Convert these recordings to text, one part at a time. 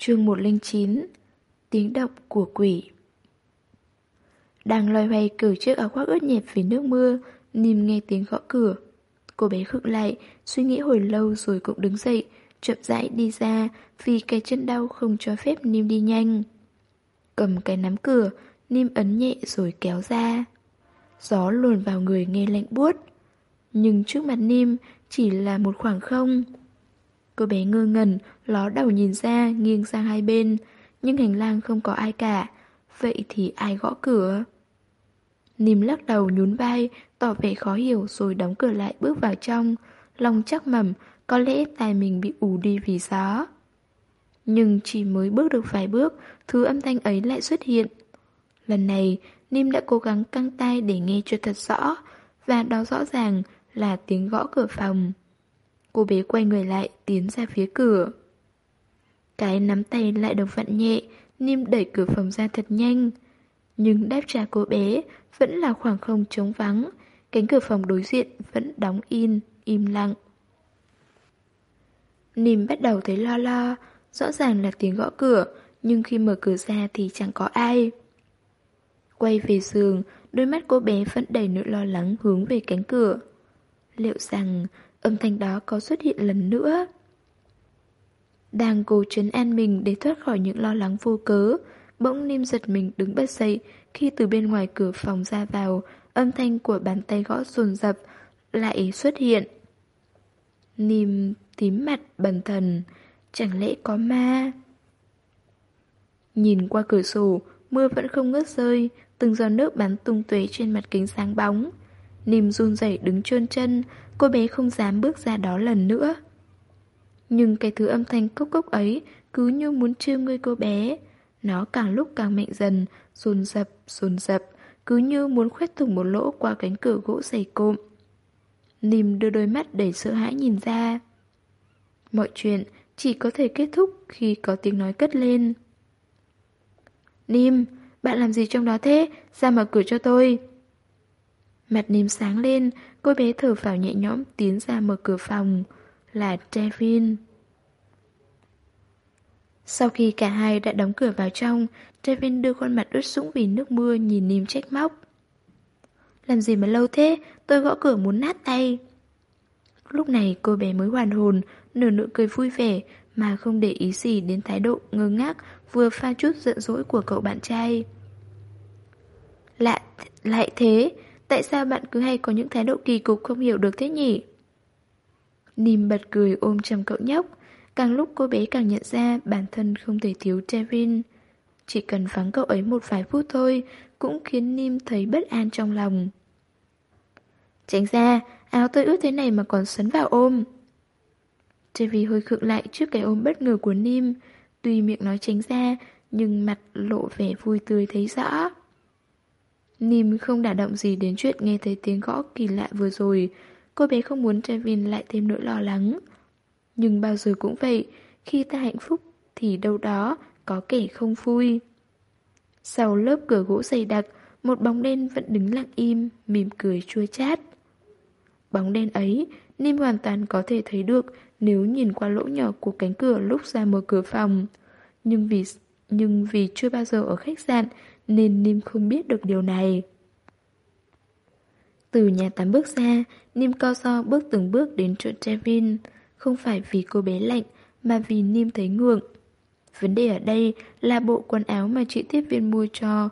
Chương 109 Tiếng động của quỷ Đang loay hoay cử chiếc áo khoác ướt nhẹp vì nước mưa, Nìm nghe tiếng gõ cửa. Cô bé khựng lại, suy nghĩ hồi lâu rồi cũng đứng dậy, chậm rãi đi ra vì cái chân đau không cho phép Nim đi nhanh. Cầm cái nắm cửa, Nim ấn nhẹ rồi kéo ra. Gió luồn vào người nghe lạnh buốt. Nhưng trước mặt Nim chỉ là một khoảng không. Cô bé ngơ ngẩn, ló đầu nhìn ra, nghiêng sang hai bên, nhưng hành lang không có ai cả. Vậy thì ai gõ cửa? Nìm lắc đầu nhún vai, tỏ vẻ khó hiểu rồi đóng cửa lại bước vào trong. Lòng chắc mầm, có lẽ tai mình bị ù đi vì gió. Nhưng chỉ mới bước được vài bước, thứ âm thanh ấy lại xuất hiện. Lần này, Nim đã cố gắng căng tai để nghe cho thật rõ, và đó rõ ràng là tiếng gõ cửa phòng. Cô bé quay người lại, tiến ra phía cửa. Cái nắm tay lại được vặn nhẹ, Nim đẩy cửa phòng ra thật nhanh. Nhưng đáp trả cô bé vẫn là khoảng không trống vắng, cánh cửa phòng đối diện vẫn đóng in, im lặng. Nìm bắt đầu thấy lo lo, rõ ràng là tiếng gõ cửa, nhưng khi mở cửa ra thì chẳng có ai. Quay về giường, đôi mắt cô bé vẫn đầy nỗi lo lắng hướng về cánh cửa. Liệu rằng âm thanh đó có xuất hiện lần nữa? Đang cố trấn an mình để thoát khỏi những lo lắng vô cớ, bỗng Nim giật mình đứng bất dậy khi từ bên ngoài cửa phòng ra vào, âm thanh của bàn tay gõ dồn dập lại xuất hiện. Nim tím mặt bần thần, chẳng lẽ có ma? Nhìn qua cửa sổ, mưa vẫn không ngớt rơi, từng giọt nước bắn tung tuế trên mặt kính sáng bóng. Nìm run rẩy đứng trơn chân, cô bé không dám bước ra đó lần nữa. Nhưng cái thứ âm thanh cốc cốc ấy cứ như muốn chiêu ngươi cô bé. Nó càng lúc càng mạnh dần, rồn rập, rồn rập, cứ như muốn khoét thủng một lỗ qua cánh cửa gỗ dày cộm. Nìm đưa đôi mắt đầy sợ hãi nhìn ra. Mọi chuyện chỉ có thể kết thúc khi có tiếng nói cất lên. Nìm, bạn làm gì trong đó thế? Ra mở cửa cho tôi. Mặt Nim sáng lên, cô bé thở phào nhẹ nhõm tiến ra mở cửa phòng. Là Trevin. Sau khi cả hai đã đóng cửa vào trong, Trevin đưa khuôn mặt ướt sũng vì nước mưa nhìn Nim trách móc. Làm gì mà lâu thế, tôi gõ cửa muốn nát tay. Lúc này cô bé mới hoàn hồn, nở nụ cười vui vẻ mà không để ý gì đến thái độ ngơ ngác vừa pha chút giận dỗi của cậu bạn trai. Lạ, lại thế, tại sao bạn cứ hay có những thái độ kỳ cục không hiểu được thế nhỉ? Nìm bật cười ôm chầm cậu nhóc, càng lúc cô bé càng nhận ra bản thân không thể thiếu Trevin. Chỉ cần vắng cậu ấy một vài phút thôi cũng khiến Nim thấy bất an trong lòng. Tránh ra, áo tôi ướt thế này mà còn sấn vào ôm. Trevi hơi khựng lại trước cái ôm bất ngờ của Nim, tuy miệng nói tránh ra, nhưng mặt lộ vẻ vui tươi thấy rõ. Nim không đả động gì đến chuyện nghe thấy tiếng gõ kỳ lạ vừa rồi, cô bé không muốn Trevin lại thêm nỗi lo lắng. Nhưng bao giờ cũng vậy, khi ta hạnh phúc thì đâu đó có kẻ không vui. Sau lớp cửa gỗ dày đặc, một bóng đen vẫn đứng lặng im, mỉm cười chua chát. Bóng đen ấy, Nim hoàn toàn có thể thấy được nếu nhìn qua lỗ nhỏ của cánh cửa lúc ra mở cửa phòng. Nhưng vì nhưng vì chưa bao giờ ở khách sạn nên Nim không biết được điều này. Từ nhà tắm bước ra, Nim co so bước từng bước đến chỗ Trevin. Không phải vì cô bé lạnh, mà vì Nim thấy ngượng. Vấn đề ở đây là bộ quần áo mà chị tiếp viên mua cho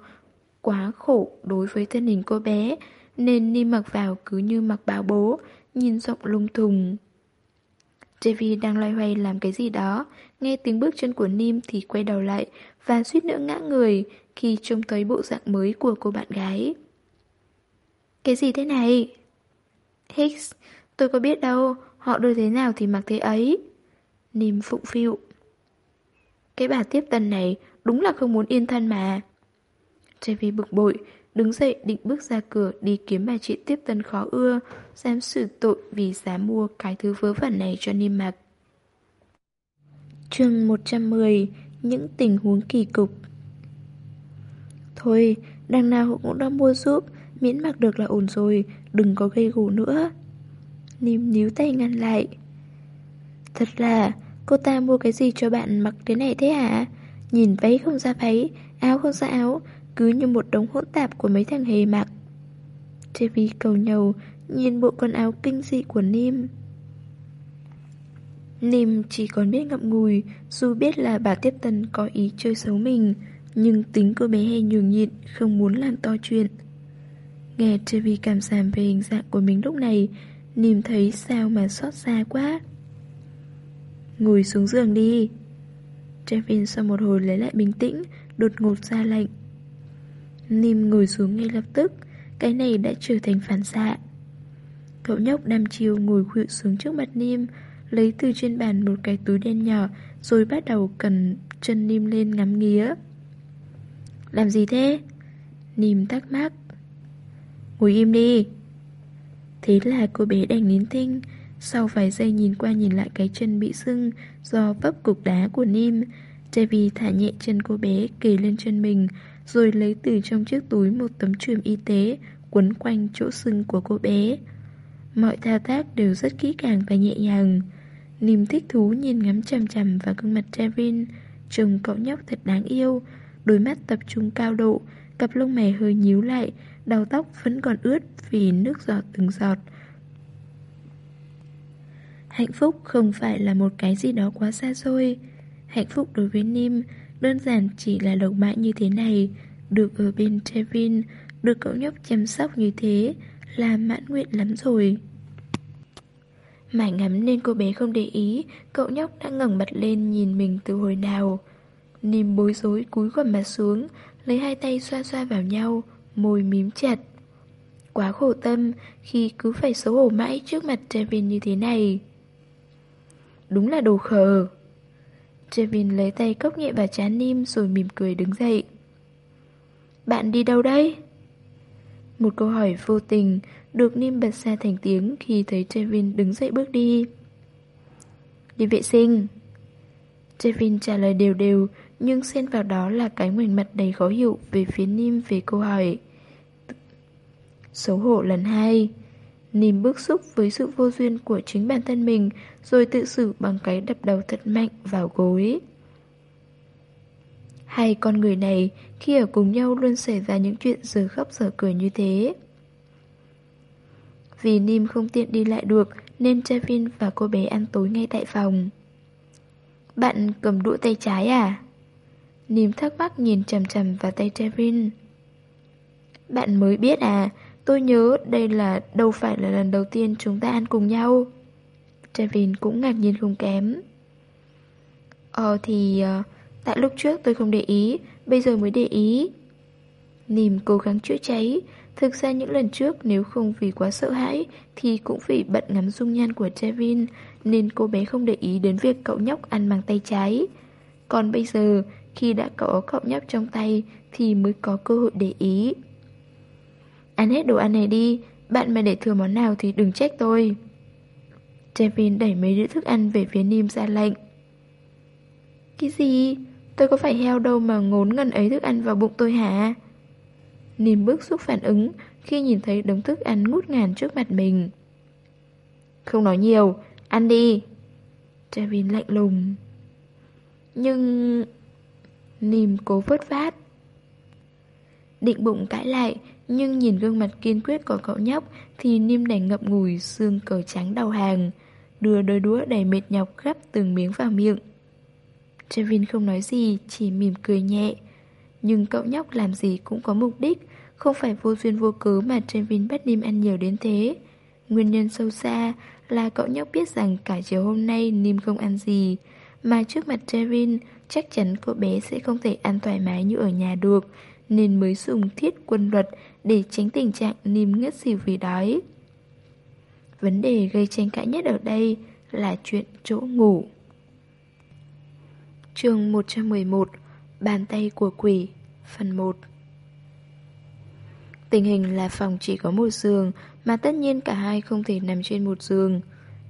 quá khổ đối với thân hình cô bé, nên Nim mặc vào cứ như mặc báo bố, nhìn rộng lung thùng. Trevi đang loay hoay làm cái gì đó, nghe tiếng bước chân của Nim thì quay đầu lại và suýt nữa ngã người khi trông thấy bộ dạng mới của cô bạn gái. Cái gì thế này? Hicks, tôi có biết đâu, họ đưa thế nào thì mặc thế ấy. Nìm phụng phịu. Cái bà tiếp tân này đúng là không muốn yên thân mà. Devi bực bội, đứng dậy định bước ra cửa đi kiếm bà chị tiếp tân khó ưa, xem xử tội vì dám mua cái thứ vớ vẩn này cho Nìm mặc. chương 110 những tình huống kỳ cục Thôi, đằng nào họ cũng đã mua giúp, miễn mặc được là ổn rồi, đừng có gây gổ nữa. Nìm níu tay ngăn lại. Thật là, Cô ta mua cái gì cho bạn mặc thế này thế hả? Nhìn váy không ra váy, áo không ra áo, cứ như một đống hỗn tạp của mấy thằng hề mặc. Trevi cầu nhầu, nhìn bộ quần áo kinh dị của Nim. Nìm chỉ còn biết ngậm ngùi, dù biết là bà tiếp tân có ý chơi xấu mình, nhưng tính cô bé hay nhường nhịn, không muốn làm to chuyện. Nghe Trevi cảm giảm về hình dạng của mình lúc này, Nìm thấy sao mà xót xa quá. Ngồi xuống giường đi. Trevin sau một hồi lấy lại bình tĩnh, đột ngột ra lệnh. Nìm ngồi xuống ngay lập tức, cái này đã trở thành phản xạ. Cậu nhóc đam chiều ngồi khuỵu xuống trước mặt Nìm, lấy từ trên bàn một cái túi đen nhỏ, rồi bắt đầu cần chân Nim lên ngắm nghía. Làm gì thế? Nim thắc mắc. Ngồi im đi. Thế là cô bé đành nín thinh, sau vài giây nhìn qua nhìn lại cái chân bị sưng do vấp cục đá của Nim, Chevy thả nhẹ chân cô bé kề lên chân mình, rồi lấy từ trong chiếc túi một tấm chùm y tế quấn quanh chỗ sưng của cô bé. Mọi thao tác đều rất kỹ càng và nhẹ nhàng. Niềm thích thú nhìn ngắm chằm chằm vào gương mặt Trevin, trông cậu nhóc thật đáng yêu, đôi mắt tập trung cao độ, cặp lông mày hơi nhíu lại, đầu tóc vẫn còn ướt vì nước giọt từng giọt. Hạnh phúc không phải là một cái gì đó quá xa xôi. Hạnh phúc đối với Nim đơn giản chỉ là độc mãi như thế này, được ở bên Trevin, được cậu nhóc chăm sóc như thế, là mãn nguyện lắm rồi. Mải ngắm nên cô bé không để ý, cậu nhóc đã ngẩng mặt lên nhìn mình từ hồi nào. Nìm bối rối cúi gầm mặt xuống, lấy hai tay xoa xoa vào nhau, môi mím chặt. Quá khổ tâm khi cứ phải xấu hổ mãi trước mặt Trevin như thế này. Đúng là đồ khờ. Trevin lấy tay cốc nhẹ vào chán Nim rồi mỉm cười đứng dậy. Bạn đi đâu đấy? Một câu hỏi vô tình được Nim bật ra thành tiếng khi thấy Trevin đứng dậy bước đi. Đi vệ sinh. Trevin trả lời đều đều, nhưng xen vào đó là cái ngoảnh mặt đầy khó hiểu về phía Nim về câu hỏi. Xấu hổ lần hai. Nim bức xúc với sự vô duyên của chính bản thân mình, Rồi tự xử bằng cái đập đầu thật mạnh vào gối Hai con người này khi ở cùng nhau luôn xảy ra những chuyện giờ khóc giờ cười như thế Vì Nim không tiện đi lại được Nên Trevin và cô bé ăn tối ngay tại phòng Bạn cầm đũa tay trái à? Nim thắc mắc nhìn chầm chầm vào tay Trevin Bạn mới biết à Tôi nhớ đây là đâu phải là lần đầu tiên chúng ta ăn cùng nhau. Trevin cũng ngạc nhiên không kém. Ờ thì... Uh, tại lúc trước tôi không để ý, bây giờ mới để ý. Nìm cố gắng chữa cháy. Thực ra những lần trước nếu không vì quá sợ hãi thì cũng vì bận ngắm dung nhan của Trevin nên cô bé không để ý đến việc cậu nhóc ăn bằng tay trái. Còn bây giờ khi đã có cậu nhóc trong tay thì mới có cơ hội để ý. Ăn hết đồ ăn này đi Bạn mà để thừa món nào thì đừng trách tôi Trevin đẩy mấy đĩa thức ăn về phía Nim ra lệnh Cái gì? Tôi có phải heo đâu mà ngốn ngần ấy thức ăn vào bụng tôi hả? Nìm bức xúc phản ứng khi nhìn thấy đống thức ăn ngút ngàn trước mặt mình. Không nói nhiều, ăn đi. Devin lạnh lùng. Nhưng... Nìm cố vớt vát. Định bụng cãi lại nhưng nhìn gương mặt kiên quyết của cậu nhóc Thì Nìm đành ngậm ngùi xương cờ trắng đầu hàng Đưa đôi đũa đầy mệt nhọc gắp từng miếng vào miệng. Trevin không nói gì, Chỉ mỉm cười nhẹ Nhưng cậu nhóc làm gì cũng có mục đích, Không phải vô duyên vô cớ mà Trevin bắt Nim ăn nhiều đến thế Nguyên nhân sâu xa là cậu nhóc biết rằng cả chiều hôm nay Nim không ăn gì, Mà trước mặt Trevin chắc chắn cô bé sẽ không thể ăn thoải mái như ở nhà được, nên mới dùng thiết quân luật để tránh tình trạng Nim ngất xỉu vì đói. Vấn đề gây tranh cãi nhất ở đây là chuyện chỗ ngủ chương 111 Bàn tay của quỷ, Phần 1 Tình hình là phòng chỉ có một giường, Mà tất nhiên cả hai không thể nằm trên một giường.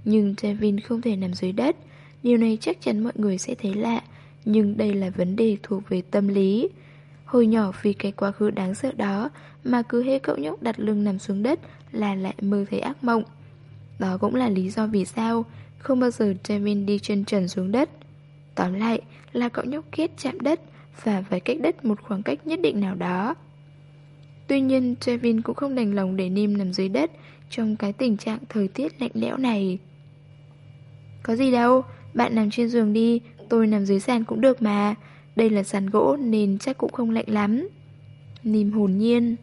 Nhưng Devin không thể nằm dưới đất, Điều này chắc chắn mọi người sẽ thấy lạ, Nhưng đây là vấn đề thuộc về tâm lý. Hồi nhỏ vì cái quá khứ đáng sợ đó mà cứ hễ cậu nhóc đặt lưng nằm xuống đất là lại mơ thấy ác mộng. Đó cũng là lý do vì sao Không bao giờ Trevin đi chân trần xuống đất. Tóm lại là cậu nhóc kết chạm đất Và phải cách đất một khoảng cách nhất định nào đó. Tuy nhiên Trevin cũng không đành lòng để Nim nằm dưới đất Trong cái tình trạng thời tiết lạnh lẽo này. Có gì đâu, bạn nằm trên giường đi Tôi nằm dưới sàn cũng được mà. Đây là sàn gỗ nên chắc cũng không lạnh lắm. Nim hồn nhiên.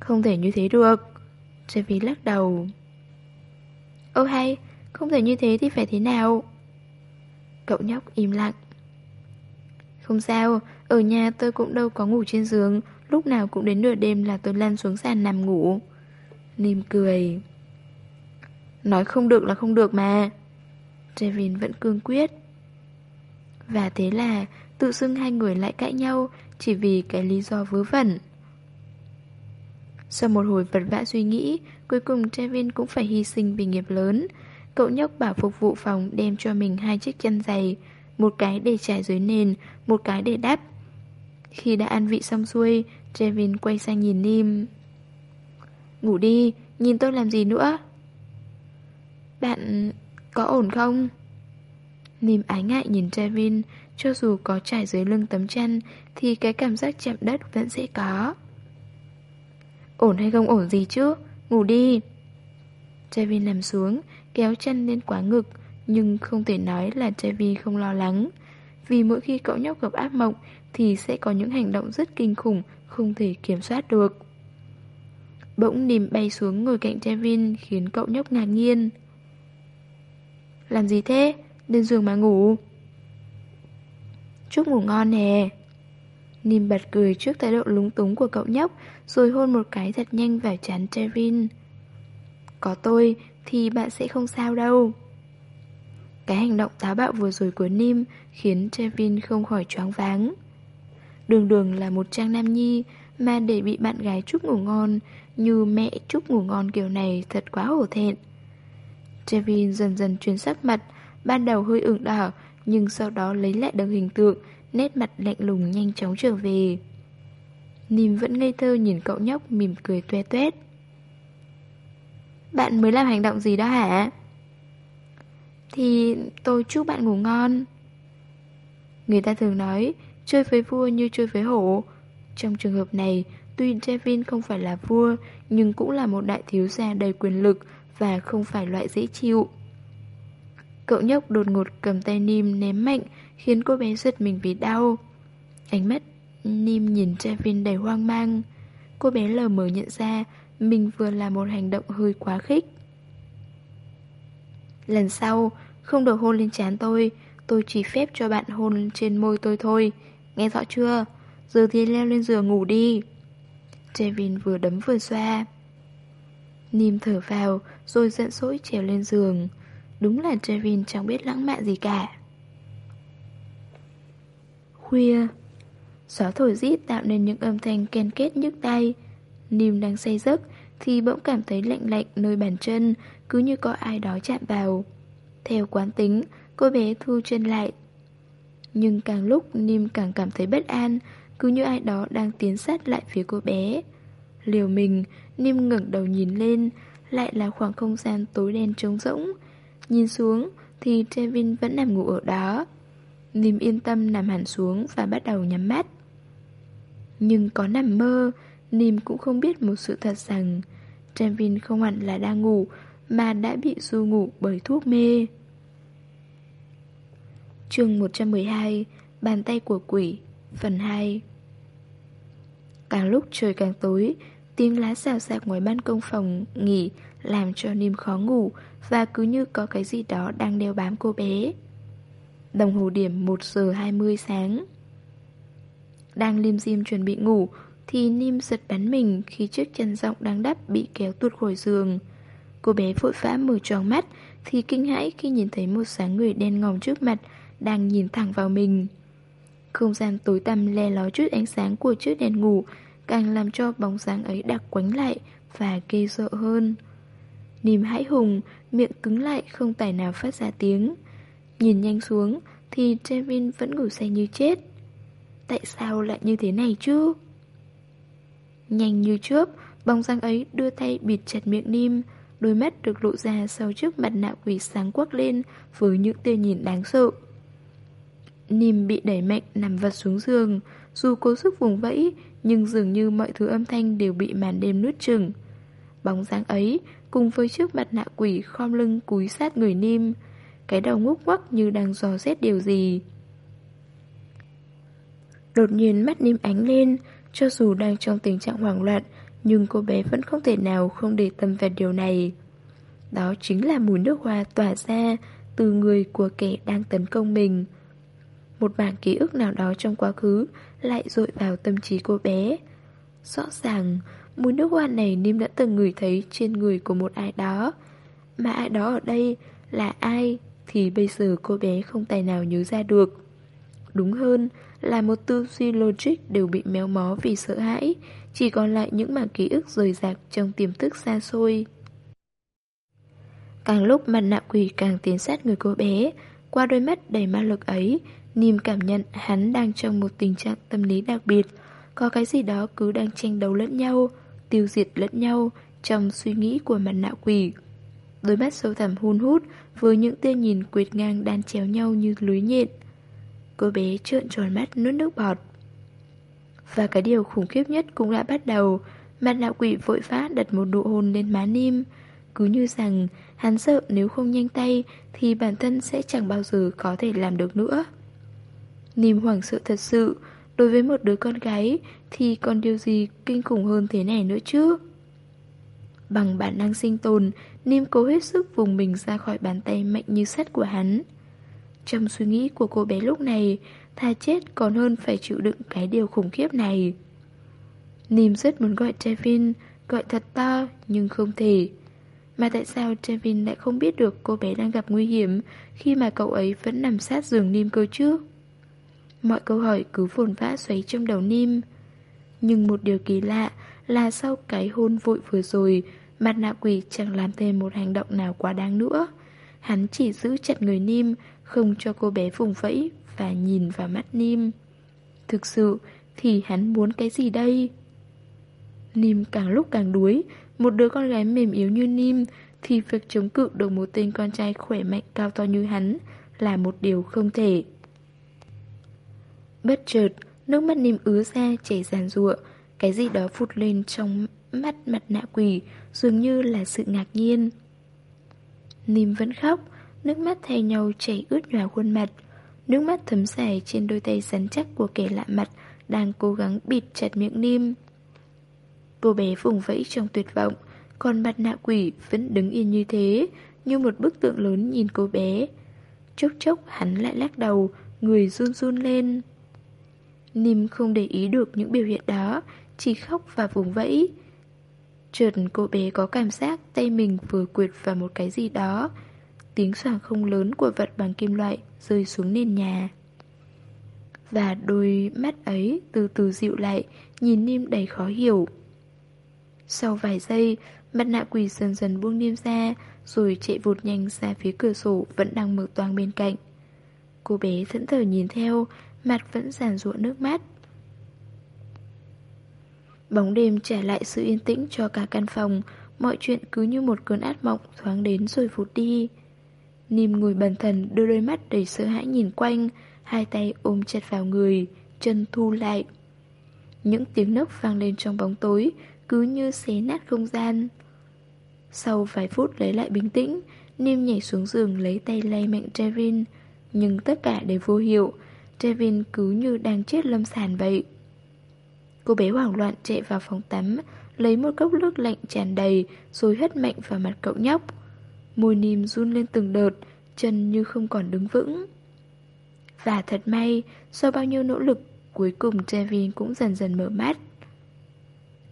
Không thể như thế được Trevin lắc đầu. Ô hay, không thể như thế thì phải thế nào? Cậu nhóc im lặng. Không sao, ở nhà tôi cũng đâu có ngủ trên giường Lúc nào cũng đến nửa đêm là tôi lăn xuống sàn nằm ngủ. Nìm cười. Nói không được là không được mà. Trevin vẫn cương quyết. Và thế là tự xưng hai người lại cãi nhau Chỉ vì cái lý do vớ vẩn. Sau một hồi vật vã suy nghĩ Cuối cùng Trevin cũng phải hy sinh vì nghiệp lớn. Cậu nhóc bảo phục vụ phòng đem cho mình hai chiếc chân giày Một cái để trải dưới nền Một cái để đắp. Khi đã ăn vị xong xuôi Trevin quay sang nhìn Nim. Ngủ đi, nhìn tôi làm gì nữa? Bạn có ổn không? Nim ái ngại nhìn Trevin Cho dù có trải dưới lưng tấm chăn Thì cái cảm giác chạm đất vẫn sẽ có. Ổn hay không ổn gì chứ? Ngủ đi. Trevin nằm xuống Kéo chân lên quá ngực, Nhưng không thể nói là Trevin không lo lắng. Vì mỗi khi cậu nhóc gặp ác mộng, Thì sẽ có những hành động rất kinh khủng, Không thể kiểm soát được. Bỗng nìm bay xuống ngồi cạnh Trevin Khiến cậu nhóc ngạc nhiên. Làm gì thế? Lên giường mà ngủ. Chúc ngủ ngon nè Nìm bật cười trước thái độ lúng túng của cậu nhóc, Rồi hôn một cái thật nhanh vào chán Trevin Có tôi thì bạn sẽ không sao đâu. Cái hành động táo bạo vừa rồi của Nim Khiến Trevin không khỏi choáng váng. Đường đường là một trang nam nhi Mà để bị bạn gái chúc ngủ ngon Như mẹ chúc ngủ ngon kiểu này Thật quá hổ thẹn. Trevin dần dần chuyển sắc mặt, Ban đầu hơi ửng đỏ, Nhưng sau đó lấy lại được hình tượng, Nét mặt lạnh lùng nhanh chóng trở về. Nìm vẫn ngây thơ nhìn cậu nhóc mỉm cười toe toét. Bạn mới làm hành động gì đó hả? Thì tôi chúc bạn ngủ ngon. Người ta thường nói, Chơi với vua như chơi với hổ. Trong trường hợp này, Tuy Devin không phải là vua, Nhưng cũng là một đại thiếu gia đầy quyền lực Và không phải loại dễ chịu. Cậu nhóc đột ngột cầm tay Nim ném mạnh, Khiến cô bé giật mình vì đau. Ánh mắt Nim nhìn Trevin đầy hoang mang. Cô bé lờ mờ nhận ra mình vừa là một hành động hơi quá khích. Lần sau, Không được hôn lên trán tôi Tôi chỉ phép cho bạn hôn trên môi tôi thôi. Nghe rõ chưa? Giờ thì leo lên giường ngủ đi. Trevin vừa đấm vừa xoa. Nim thở vào, Rồi giận dỗi trèo lên giường. Đúng là Trevin chẳng biết lãng mạn gì cả. Khuya, Gió thổi rít tạo nên những âm thanh ken kết nhức tay. Nim đang say giấc Thì bỗng cảm thấy lạnh lạnh nơi bàn chân, Cứ như có ai đó chạm vào. Theo quán tính, Cô bé thu chân lại. Nhưng càng lúc Nim càng cảm thấy bất an, Cứ như ai đó đang tiến sát lại phía cô bé. Liều mình Nim ngẩng đầu nhìn lên, Lại là khoảng không gian tối đen trống rỗng. Nhìn xuống, thì Trevin vẫn nằm ngủ ở đó. Nim yên tâm nằm hẳn xuống và bắt đầu nhắm mắt. Nhưng có nằm mơ Nim cũng không biết một sự thật rằng Trevin không hẳn là đang ngủ, Mà đã bị du ngủ bởi thuốc mê. Chương 112 Bàn tay của quỷ, Phần 2 Càng lúc trời càng tối, Tiếng lá xào xạc ngoài ban công phòng nghỉ Làm cho Nim khó ngủ Và cứ như có cái gì đó đang đeo bám cô bé. Đồng hồ điểm 1 giờ 20 sáng. Đang lim dim chuẩn bị ngủ thì Nim giật bắn mình khi chiếc chân rộng đang đắp bị kéo tuột khỏi giường. Cô bé vội vã mở tròn mắt Thì kinh hãi khi nhìn thấy một sáng người đen ngòm trước mặt Đang nhìn thẳng vào mình. Không gian tối tăm le ló chút ánh sáng của chiếc đèn ngủ Càng làm cho bóng dáng ấy đặc quánh lại Và ghê sợ hơn. Nìm hãi hùng, Miệng cứng lại không tài nào phát ra tiếng. Nhìn nhanh xuống Thì Trevin vẫn ngủ say như chết. Tại sao lại như thế này chứ? Nhanh như chớp Bóng dáng ấy đưa tay bịt chặt miệng Nim Đôi mắt được lộ ra sau trước mặt nạ quỷ sáng quắc lên với những tia nhìn đáng sợ. Nim bị đẩy mạnh nằm vật xuống giường, dù cố sức vùng vẫy, nhưng dường như mọi thứ âm thanh đều bị màn đêm nuốt chừng. Bóng dáng ấy, cùng với chiếc mặt nạ quỷ khom lưng cúi sát người Nim, cái đầu ngúc quắc như đang dò xét điều gì. Đột nhiên mắt Nim ánh lên, cho dù đang trong tình trạng hoảng loạn, nhưng cô bé vẫn không thể nào không để tâm về điều này. Đó chính là mùi nước hoa tỏa ra từ người của kẻ đang tấn công mình. Một bản ký ức nào đó trong quá khứ lại dội vào tâm trí cô bé. Rõ ràng, mùi nước hoa này Nim đã từng ngửi thấy trên người của một ai đó. Mà ai đó ở đây là ai thì bây giờ cô bé không tài nào nhớ ra được. Đúng hơn là một tư duy logic đều bị méo mó vì sợ hãi, chỉ còn lại những mảng ký ức rời rạc trong tiềm thức xa xôi. Càng lúc mặt nạ quỷ càng tiến sát người cô bé, qua đôi mắt đầy ma lực ấy, Nìm cảm nhận hắn đang trong một tình trạng tâm lý đặc biệt, có cái gì đó cứ đang tranh đấu lẫn nhau, tiêu diệt lẫn nhau trong suy nghĩ của mặt nạ quỷ. Đôi mắt sâu thẳm hun hút với những tia nhìn quyệt ngang đan chéo nhau như lưới nhện. Cô bé trợn tròn mắt nuốt nước bọt. Và cái điều khủng khiếp nhất cũng đã bắt đầu, mặt nạ quỷ vội vã đặt một nụ hôn lên má Nim. Cứ như rằng hắn sợ nếu không nhanh tay thì bản thân sẽ chẳng bao giờ có thể làm được nữa. Nim hoảng sợ thật sự, đối với một đứa con gái thì còn điều gì kinh khủng hơn thế này nữa chứ? Bằng bản năng sinh tồn, Nim cố hết sức vùng mình ra khỏi bàn tay mạnh như sắt của hắn. Trong suy nghĩ của cô bé lúc này, thà chết còn hơn phải chịu đựng cái điều khủng khiếp này. Nìm rất muốn gọi Trevin, gọi thật to, nhưng không thể. Mà tại sao Trevin lại không biết được cô bé đang gặp nguy hiểm khi mà cậu ấy vẫn nằm sát giường Nim cơ chứ? Mọi câu hỏi cứ phồn vã xoáy trong đầu Nim. Nhưng một điều kỳ lạ là sau cái hôn vội vừa rồi, mặt nạ quỷ chẳng làm thêm một hành động nào quá đáng nữa. Hắn chỉ giữ chặt người Nim, không cho cô bé vùng vẫy và nhìn vào mắt Nim. Thực sự thì hắn muốn cái gì đây? Nim càng lúc càng đuối, một đứa con gái mềm yếu như Nim thì việc chống cự được một tên con trai khỏe mạnh cao to như hắn là một điều không thể. Bất chợt, nước mắt Nim ứa ra chảy ràn rụa, cái gì đó phụt lên trong mắt mặt nạ quỷ, dường như là sự ngạc nhiên. Nim vẫn khóc, nước mắt thay nhau chảy ướt nhòa khuôn mặt. Nước mắt thấm dài trên đôi tay rắn chắc của kẻ lạ mặt đang cố gắng bịt chặt miệng Nim. Cô bé vùng vẫy trong tuyệt vọng, còn mặt nạ quỷ vẫn đứng yên như thế, như một bức tượng lớn nhìn cô bé. Chốc chốc hắn lại lắc đầu, người run run lên. Nim không để ý được những biểu hiện đó, chỉ khóc và vùng vẫy. Trượt cô bé có cảm giác tay mình vừa quyệt vào một cái gì đó. Tiếng soảng không lớn của vật bằng kim loại rơi xuống nền nhà. Và đôi mắt ấy từ từ dịu lại, nhìn niêm đầy khó hiểu. Sau vài giây, mặt nạ quỷ dần dần buông niêm ra, rồi chạy vụt nhanh ra phía cửa sổ vẫn đang mở toang bên cạnh. Cô bé thẫn thờ nhìn theo, mặt vẫn giàn ruộng nước mắt. Bóng đêm trả lại sự yên tĩnh cho cả căn phòng, mọi chuyện cứ như một cơn ác mộng thoáng đến rồi vụt đi. Nìm ngồi bần thần đưa đôi mắt đầy sợ hãi nhìn quanh, hai tay ôm chặt vào người, chân thu lại. Những tiếng nấc vang lên trong bóng tối, cứ như xé nát không gian. Sau vài phút lấy lại bình tĩnh, Nim nhảy xuống giường lấy tay lay mạnh Trevin, nhưng tất cả đều vô hiệu, Trevin cứ như đang chết lâm sàn vậy. Cô bé hoảng loạn chạy vào phòng tắm, lấy một cốc nước lạnh tràn đầy rồi hất mạnh vào mặt cậu nhóc. Môi nìm run lên từng đợt, chân như không còn đứng vững. Và thật may, sau bao nhiêu nỗ lực, cuối cùng Trevin cũng dần dần mở mắt.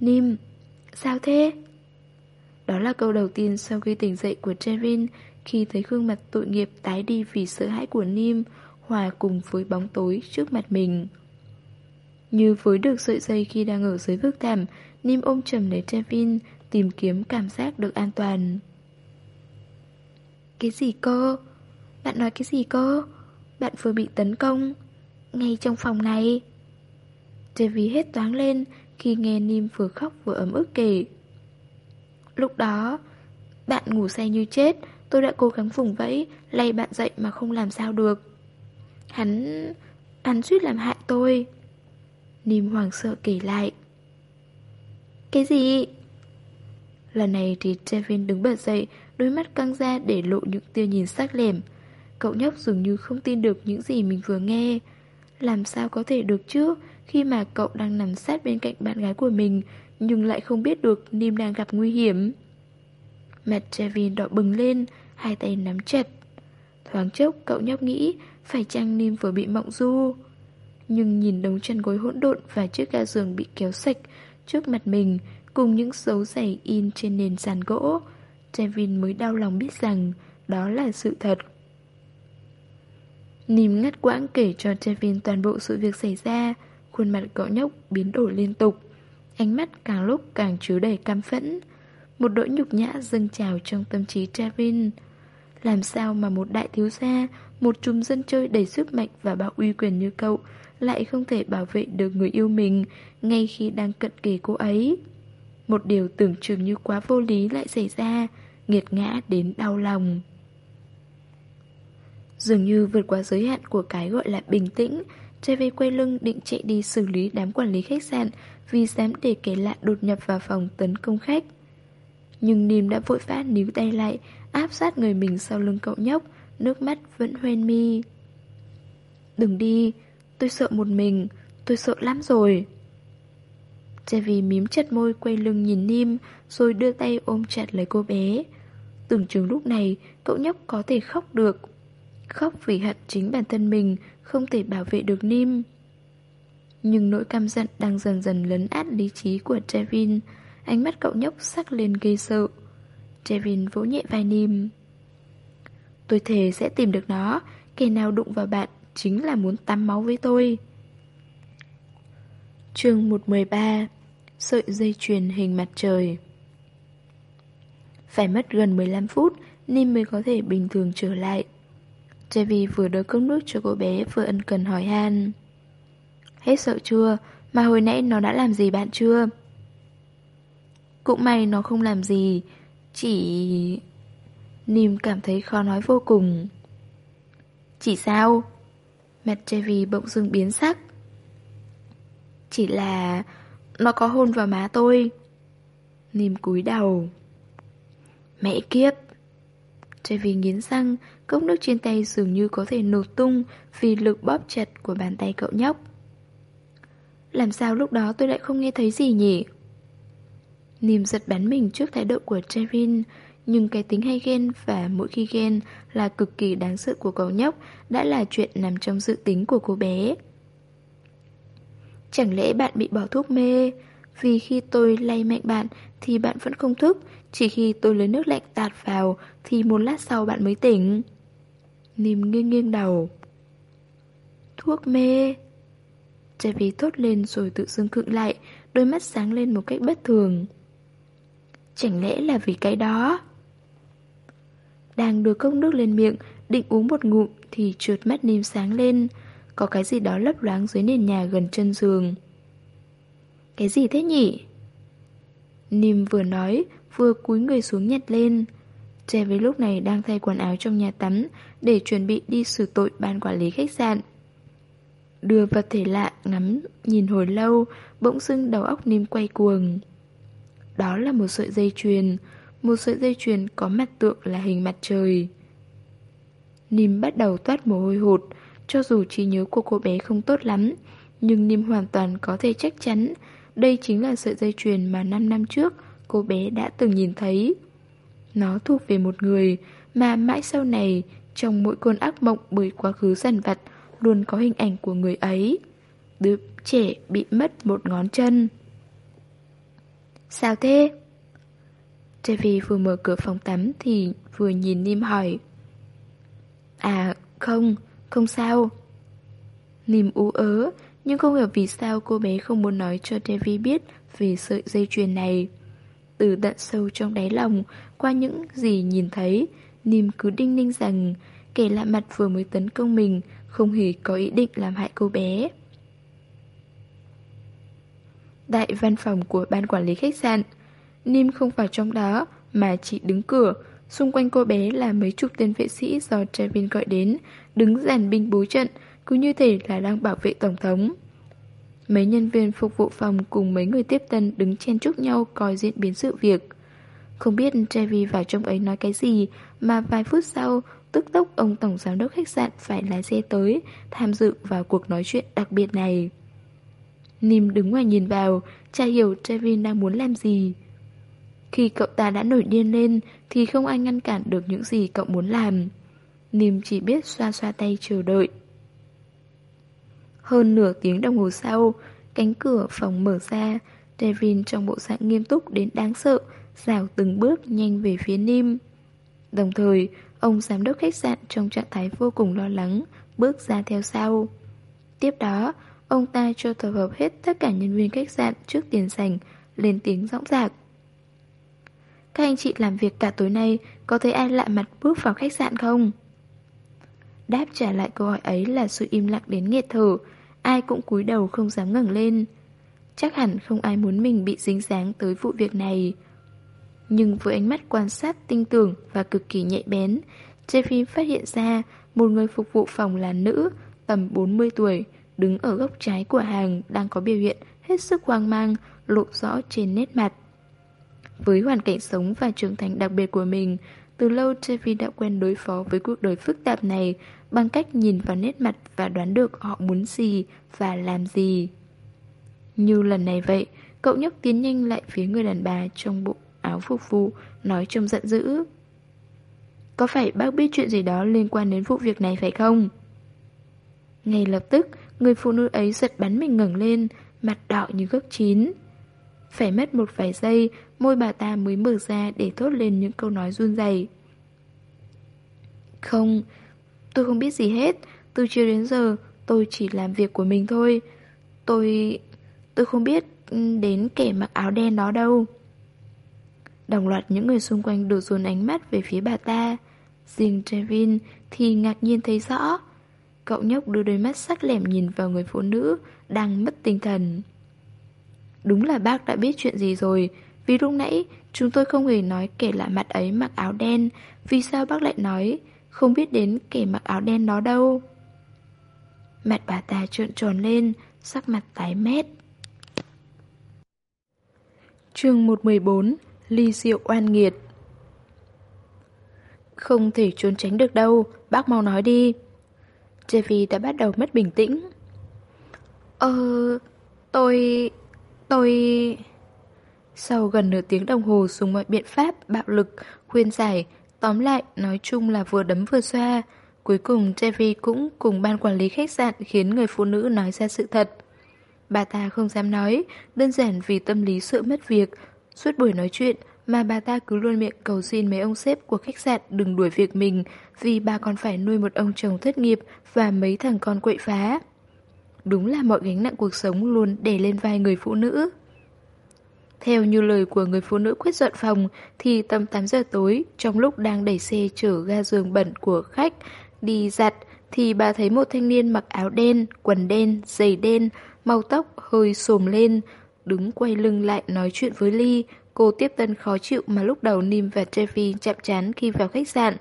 Nim, sao thế? Đó là câu đầu tiên sau khi tỉnh dậy của Trevin khi thấy gương mặt tội nghiệp tái đi vì sợ hãi của Nim hòa cùng với bóng tối trước mặt mình. Như với được sợi dây khi đang ở dưới vực thẳm, Nim ôm chầm lấy Trevin, tìm kiếm cảm giác được an toàn. Cái gì cơ? Bạn nói cái gì cơ? Bạn vừa bị tấn công Ngay trong phòng này Javi hết toáng lên Khi nghe Nim vừa khóc vừa ấm ức kể Lúc đó Bạn ngủ say như chết, tôi đã cố gắng vùng vẫy, lay bạn dậy mà không làm sao được. Hắn... hắn suýt làm hại tôi. Nìm hoàng sợ kể lại. Cái gì? Lần này thì Trevin đứng bật dậy, đôi mắt căng ra để lộ những tia nhìn sắc lẻm. Cậu nhóc dường như không tin được những gì mình vừa nghe. Làm sao có thể được chứ khi mà cậu đang nằm sát bên cạnh bạn gái của mình nhưng lại không biết được Nim đang gặp nguy hiểm. Mặt Trevin đỏ bừng lên, hai tay nắm chặt. Thoáng chốc cậu nhóc nghĩ phải chăng Nim vừa bị mộng du. Nhưng nhìn đống chân gối hỗn độn và chiếc ga giường bị kéo sạch trước mặt mình cùng những dấu giày in trên nền sàn gỗ, Trevin mới đau lòng biết rằng đó là sự thật. Nìm ngắt quãng kể cho Trevin toàn bộ sự việc xảy ra, khuôn mặt cậu nhóc biến đổi liên tục. Ánh mắt càng lúc càng chứa đầy căm phẫn. Một nỗi nhục nhã dâng trào trong tâm trí Trevin. Làm sao mà một đại thiếu gia, một chùm dân chơi đầy sức mạnh và bạo uy quyền như cậu lại không thể bảo vệ được người yêu mình ngay khi đang cận kề cô ấy. Một điều tưởng chừng như quá vô lý lại xảy ra, nghiệt ngã đến đau lòng. Dường như vượt qua giới hạn của cái gọi là bình tĩnh, Trevi quay lưng định chạy đi xử lý đám quản lý khách sạn vì dám để kẻ lạ đột nhập vào phòng tấn công khách. Nhưng Nìm đã vội vã níu tay lại, áp sát người mình sau lưng cậu nhóc, nước mắt vẫn hoen mi. Đừng đi, tôi sợ một mình, tôi sợ lắm rồi. Trevi mím chặt môi quay lưng nhìn Nim rồi đưa tay ôm chặt lấy cô bé. Tưởng chừng lúc này, cậu nhóc có thể khóc được. Khóc vì hận chính bản thân mình, không thể bảo vệ được Nim. Nhưng nỗi căm giận đang dần dần lấn át lý trí của Trevin. Ánh mắt cậu nhóc sắc lên gây sợ. Trevin vỗ nhẹ vai Nim. Tôi thề sẽ tìm được nó. Kẻ nào đụng vào bạn chính là muốn tắm máu với tôi. chương 113 Sợi dây chuyền hình mặt trời phải mất gần 15 phút Nim mới có thể bình thường trở lại Javi vừa đỡ cốc nước cho cô bé vừa ân cần hỏi han Hết sợ chưa? Mà hồi nãy nó đã làm gì bạn chưa? Cũng may nó không làm gì, Chỉ... Nim cảm thấy khó nói vô cùng Chỉ sao? Mặt Javi bỗng dưng biến sắc Chỉ là... Nó có hôn vào má tôi Nim cúi đầu Mẹ kiếp. Javi nghiến răng, Cốc nước trên tay dường như có thể nổ tung Vì lực bóp chặt của bàn tay cậu nhóc. Làm sao lúc đó tôi lại không nghe thấy gì nhỉ? Nìm giật bắn mình trước thái độ của Trevin, Nhưng cái tính hay ghen và mỗi khi ghen là cực kỳ đáng sợ của cậu nhóc Đã là chuyện nằm trong dự tính của cô bé. Chẳng lẽ bạn bị bỏ thuốc mê? Vì khi tôi lay mạnh bạn Thì bạn vẫn không thức chỉ khi tôi lấy nước lạnh tạt vào Thì một lát sau bạn mới tỉnh. Nìm nghiêng nghiêng đầu. Thuốc mê. Trái vì thốt lên rồi tự dưng cựng lại, Đôi mắt sáng lên một cách bất thường. Chẳng lẽ là vì cái đó? Đang đưa cốc nước lên miệng, Định uống một ngụm Thì trượt mắt Nìm sáng lên. Có cái gì đó lấp loáng dưới nền nhà gần chân giường. Cái gì thế nhỉ? Nìm vừa nói Vừa cúi người xuống nhặt lên Che với lúc này đang thay quần áo trong nhà tắm để chuẩn bị đi xử tội ban quản lý khách sạn. Đưa vật thể lạ ngắm nhìn hồi lâu, bỗng dưng đầu óc Nim quay cuồng. Đó là một sợi dây chuyền, một sợi dây chuyền có mặt tượng là hình mặt trời. Nim bắt đầu toát mồ hôi hột, cho dù trí nhớ của cô bé không tốt lắm, nhưng Nim hoàn toàn có thể chắc chắn đây chính là sợi dây chuyền mà 5 năm trước cô bé đã từng nhìn thấy. Nó thuộc về một người mà mãi sau này trong mỗi cơn ác mộng bởi quá khứ dằn vặt luôn có hình ảnh của người ấy. Đứa trẻ bị mất một ngón chân. Sao thế? Trevi vừa mở cửa phòng tắm thì vừa nhìn Nim hỏi. À không, không sao. Nim ú ớ, nhưng không hiểu vì sao cô bé không muốn nói cho Trevi biết về sợi dây chuyền này. Từ tận sâu trong đáy lòng, qua những gì nhìn thấy, Nìm cứ đinh ninh rằng kẻ lạ mặt vừa mới tấn công mình không hề có ý định làm hại cô bé. Đại văn phòng của ban quản lý khách sạn Nim không vào trong đó mà chỉ đứng cửa. Xung quanh cô bé là mấy chục tên vệ sĩ do Trevin gọi đến, đứng dàn binh bố trận, cứ như thể là đang bảo vệ Tổng thống. Mấy nhân viên phục vụ phòng cùng mấy người tiếp tân đứng chen chúc nhau coi diễn biến sự việc. Không biết Trevi vào trong ấy nói cái gì mà vài phút sau, tức tốc ông tổng giám đốc khách sạn phải lái xe tới tham dự vào cuộc nói chuyện đặc biệt này. Nim đứng ngoài nhìn vào, cha hiểu Trevi đang muốn làm gì. Khi cậu ta đã nổi điên lên thì không ai ngăn cản được những gì cậu muốn làm. Nim chỉ biết xoa xoa tay chờ đợi. Hơn nửa tiếng đồng hồ sau, cánh cửa phòng mở ra, Devin trong bộ dạng nghiêm túc đến đáng sợ, rào từng bước nhanh về phía Nim. Đồng thời, ông giám đốc khách sạn trong trạng thái vô cùng lo lắng, bước ra theo sau. Tiếp đó, ông ta cho tập hợp hết tất cả nhân viên khách sạn trước tiền sảnh, lên tiếng rõng rạc. Các anh chị làm việc cả tối nay, có thấy ai lạ mặt bước vào khách sạn không? Đáp trả lại câu hỏi ấy là sự im lặng đến nghẹt thở, ai cũng cúi đầu không dám ngẩng lên. Chắc hẳn không ai muốn mình bị dính dáng tới vụ việc này. Nhưng với ánh mắt quan sát tinh tưởng và cực kỳ nhạy bén, Jeffy phát hiện ra một người phục vụ phòng là nữ, tầm 40 tuổi, đứng ở góc trái của hàng đang có biểu hiện hết sức hoang mang, lộ rõ trên nét mặt. Với hoàn cảnh sống và trưởng thành đặc biệt của mình, từ lâu Jeffy đã quen đối phó với cuộc đời phức tạp này bằng cách nhìn vào nét mặt và đoán được họ muốn gì và làm gì. Như lần này vậy, cậu nhóc tiến nhanh lại phía người đàn bà trong bộ áo phục vụ, nói trông giận dữ. Có phải bác biết chuyện gì đó liên quan đến vụ việc này phải không? Ngay lập tức, người phụ nữ ấy giật bắn mình ngẩng lên, mặt đỏ như gốc chín. Phải mất một vài giây, môi bà ta mới mở ra để thốt lên những câu nói run rẩy. Không, tôi không biết gì hết. Từ chiều đến giờ, tôi chỉ làm việc của mình thôi. Tôi... tôi không biết ừ, đến kẻ mặc áo đen đó đâu. Đồng loạt những người xung quanh đổ dồn ánh mắt về phía bà ta. Riêng Trevin thì ngạc nhiên thấy rõ. Cậu nhóc đưa đôi mắt sắc lẻm nhìn vào người phụ nữ đang mất tinh thần. Đúng là bác đã biết chuyện gì rồi vì lúc nãy, chúng tôi không hề nói kẻ lạ mặt ấy mặc áo đen. Vì sao bác lại nói, Không biết đến kẻ mặc áo đen đó đâu? Mặt bà ta trợn tròn lên, Sắc mặt tái mét. Chương 114 Ly rượu oan nghiệt. Không thể trốn tránh được đâu, Bác mau nói đi. Jeffy đã bắt đầu mất bình tĩnh. Ờ... Tôi... Tôi... Sau gần nửa tiếng đồng hồ dùng mọi biện pháp, bạo lực, khuyên giải, tóm lại, nói chung là vừa đấm vừa xoa. Cuối cùng Jerry cũng cùng ban quản lý khách sạn khiến người phụ nữ nói ra sự thật. Bà ta không dám nói, đơn giản vì tâm lý sợ mất việc. Suốt buổi nói chuyện mà bà ta cứ luôn miệng cầu xin mấy ông sếp của khách sạn đừng đuổi việc mình vì bà còn phải nuôi một ông chồng thất nghiệp và mấy thằng con quậy phá. Đúng là mọi gánh nặng cuộc sống luôn đè lên vai người phụ nữ. Theo như lời của người phụ nữ quyết dọn phòng thì tầm 8 giờ tối, trong lúc đang đẩy xe chở ga giường bẩn của khách đi giặt thì bà thấy một thanh niên mặc áo đen, quần đen, giày đen, màu tóc hơi xồm lên, đứng quay lưng lại nói chuyện với Ly, cô tiếp tân khó chịu mà lúc đầu Nim và Trevi chạm chán khi vào khách sạn.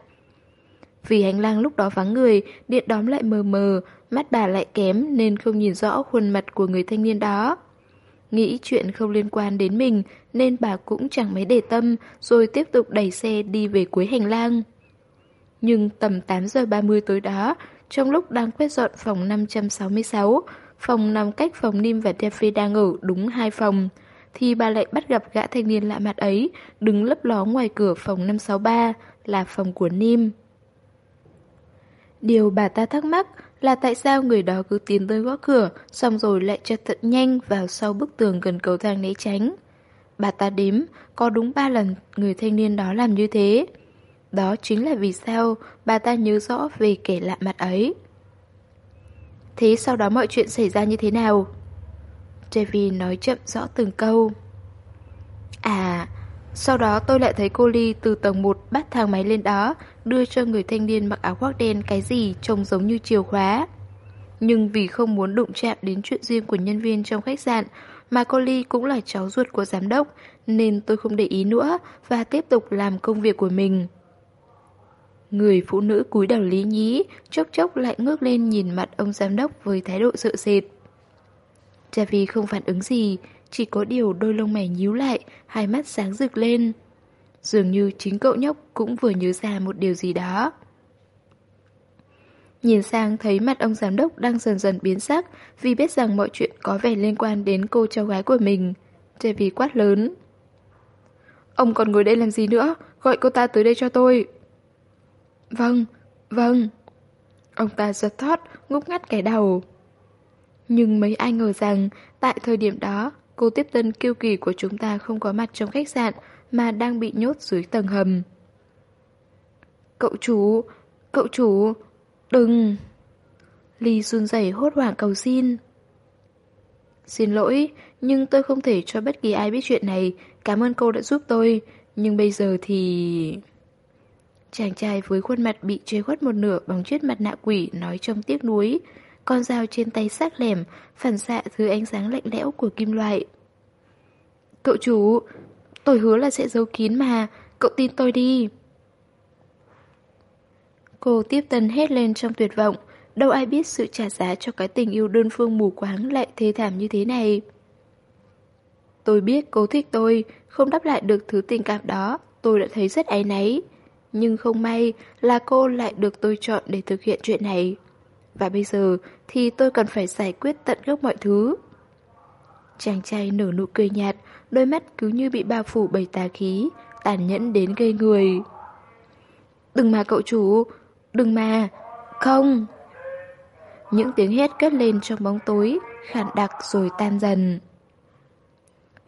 Vì hành lang lúc đó vắng người, điện đóm lại mờ mờ, mắt bà lại kém nên không nhìn rõ khuôn mặt của người thanh niên đó. Nghĩ chuyện không liên quan đến mình nên bà cũng chẳng mấy để tâm rồi tiếp tục đẩy xe đi về cuối hành lang. Nhưng tầm 8 giờ 30 tối đó, trong lúc đang quét dọn phòng 566, phòng nằm cách phòng Nim và Defi đang ở đúng hai phòng, thì bà lại bắt gặp gã thanh niên lạ mặt ấy đứng lấp ló ngoài cửa phòng 563 là phòng của Nim. Điều bà ta thắc mắc là tại sao người đó cứ tiến tới gõ cửa, xong rồi lại chật thật nhanh vào sau bức tường gần cầu thang né tránh. Bà ta đếm, có đúng ba lần người thanh niên đó làm như thế. Đó chính là vì sao bà ta nhớ rõ về kẻ lạ mặt ấy. Thế sau đó mọi chuyện xảy ra như thế nào? Trevi nói chậm rõ từng câu. À, sau đó tôi lại thấy cô Ly từ tầng 1 bắt thang máy lên đó, đưa cho người thanh niên mặc áo khoác đen cái gì trông giống như chìa khóa. Nhưng vì không muốn đụng chạm đến chuyện riêng của nhân viên trong khách sạn, mà cô Ly cũng là cháu ruột của giám đốc, nên tôi không để ý nữa và tiếp tục làm công việc của mình. Người phụ nữ cúi đầu lý nhí, chốc chốc lại ngước lên nhìn mặt ông giám đốc với thái độ sợ sệt. Javi không phản ứng gì, chỉ có điều đôi lông mày nhíu lại, hai mắt sáng rực lên. Dường như chính cậu nhóc cũng vừa nhớ ra một điều gì đó. Nhìn sang thấy mặt ông giám đốc đang dần dần biến sắc vì biết rằng mọi chuyện có vẻ liên quan đến cô cháu gái của mình. Javi quát lớn. Ông còn ngồi đây làm gì nữa? Gọi cô ta tới đây cho tôi. Vâng, vâng. Ông ta giật thót, ngúc ngắt cái đầu. Nhưng mấy ai ngờ rằng, tại thời điểm đó, cô tiếp tân kiêu kỳ của chúng ta không có mặt trong khách sạn mà đang bị nhốt dưới tầng hầm. Cậu chủ, cậu chủ, đừng... Ly run rẩy hốt hoảng cầu xin. Xin lỗi, nhưng tôi không thể cho bất kỳ ai biết chuyện này. Cảm ơn cô đã giúp tôi. Nhưng bây giờ thì... Chàng trai với khuôn mặt bị che khuất một nửa bằng chiếc mặt nạ quỷ nói trong tiếc nuối. Con dao trên tay sắc lẻm, phản xạ dưới ánh sáng lạnh lẽo của kim loại. Cậu chủ, tôi hứa là sẽ giấu kín mà, cậu tin tôi đi. Cô tiếp tân hét lên trong tuyệt vọng, đâu ai biết sự trả giá cho cái tình yêu đơn phương mù quáng lại thê thảm như thế này. Tôi biết cô thích tôi, không đáp lại được thứ tình cảm đó, tôi đã thấy rất áy náy. Nhưng không may là cô lại được tôi chọn để thực hiện chuyện này. Và bây giờ thì tôi cần phải giải quyết tận gốc mọi thứ. Chàng trai nở nụ cười nhạt, đôi mắt cứ như bị bao phủ bởi tà khí, tàn nhẫn đến gây người. Đừng mà cậu chủ, đừng mà, không. Những tiếng hét cất lên trong bóng tối, khản đặc rồi tan dần.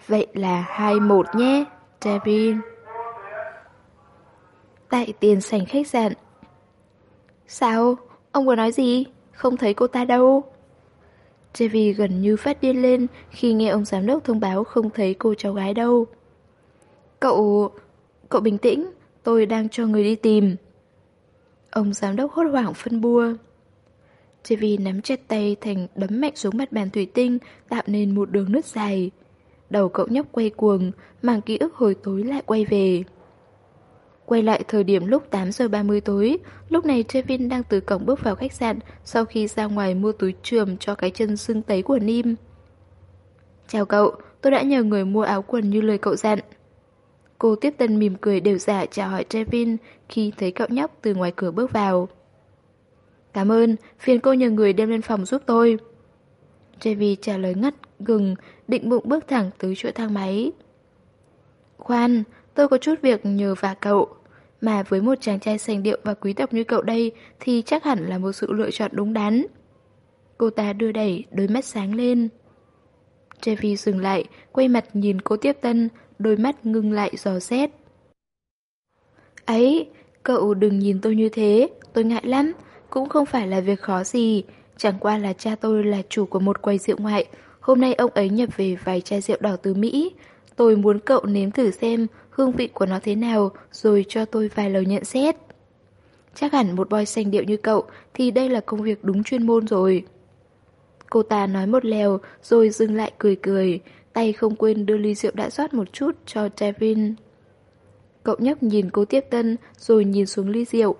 Vậy là 2-1 nhé, Devin. Tại tiền sảnh khách sạn. Sao? Ông vừa nói gì? Không thấy cô ta đâu. Chevy gần như phát điên lên khi nghe ông giám đốc thông báo không thấy cô cháu gái đâu. Cậu... cậu bình tĩnh, tôi đang cho người đi tìm. Ông giám đốc hốt hoảng phân bua. Chevy nắm chặt tay thành đấm mạnh xuống mặt bàn thủy tinh tạo nên một đường nứt dài. Đầu cậu nhóc quay cuồng, màng ký ức hồi tối lại quay về. Quay lại thời điểm lúc 8 giờ 30 tối, lúc này Trevin đang từ cổng bước vào khách sạn sau khi ra ngoài mua túi trường cho cái chân sưng tấy của Nim. Chào cậu, tôi đã nhờ người mua áo quần như lời cậu dặn. Cô tiếp tân mỉm cười đều giả chào hỏi Trevin khi thấy cậu nhóc từ ngoài cửa bước vào. Cảm ơn, phiền cô nhờ người đem lên phòng giúp tôi. Trevi trả lời ngắt, gừng, định bụng bước thẳng tới chỗ thang máy. Khoan, tôi có chút việc nhờ và cậu. Mà với một chàng trai sành điệu và quý tộc như cậu đây thì chắc hẳn là một sự lựa chọn đúng đắn. Cô ta đưa đẩy, đôi mắt sáng lên. Trevi dừng lại, quay mặt nhìn cô tiếp tân, đôi mắt ngưng lại dò xét. Ấy, cậu đừng nhìn tôi như thế, tôi ngại lắm, cũng không phải là việc khó gì. Chẳng qua là cha tôi là chủ của một quầy rượu ngoại, hôm nay ông ấy nhập về vài chai rượu đỏ từ Mỹ. Tôi muốn cậu nếm thử xem hương vị của nó thế nào rồi cho tôi vài lời nhận xét. Chắc hẳn một boy xanh điệu như cậu thì đây là công việc đúng chuyên môn rồi. Cô ta nói một lèo rồi dừng lại cười cười, tay không quên đưa ly rượu đã rót một chút cho Devin. Cậu nhóc nhìn cô tiếp tân rồi nhìn xuống ly rượu.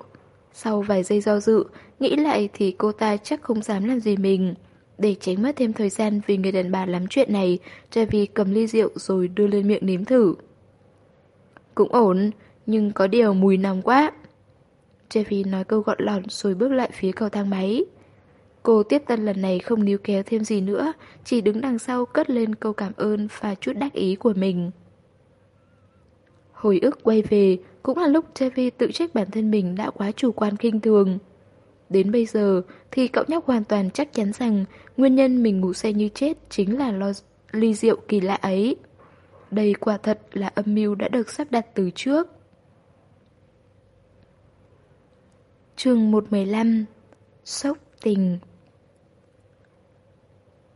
Sau vài giây do dự, nghĩ lại thì cô ta chắc không dám làm gì mình. Để tránh mất thêm thời gian vì người đàn bà lắm chuyện này, Trevi cầm ly rượu rồi đưa lên miệng nếm thử. Cũng ổn, nhưng có điều mùi nồng quá. Jeffy nói câu gọn lỏn rồi bước lại phía cầu thang máy. Cô tiếp tân lần này không níu kéo thêm gì nữa, chỉ đứng đằng sau cất lên câu cảm ơn và chút đắc ý của mình. Hồi ức quay về, cũng là lúc Javi tự trách bản thân mình đã quá chủ quan kinh thường. Đến bây giờ thì cậu nhóc hoàn toàn chắc chắn rằng nguyên nhân mình ngủ say như chết chính là lo ly rượu kỳ lạ ấy. Đây quả thật là âm mưu đã được sắp đặt từ trước. chương 115 Sốc tình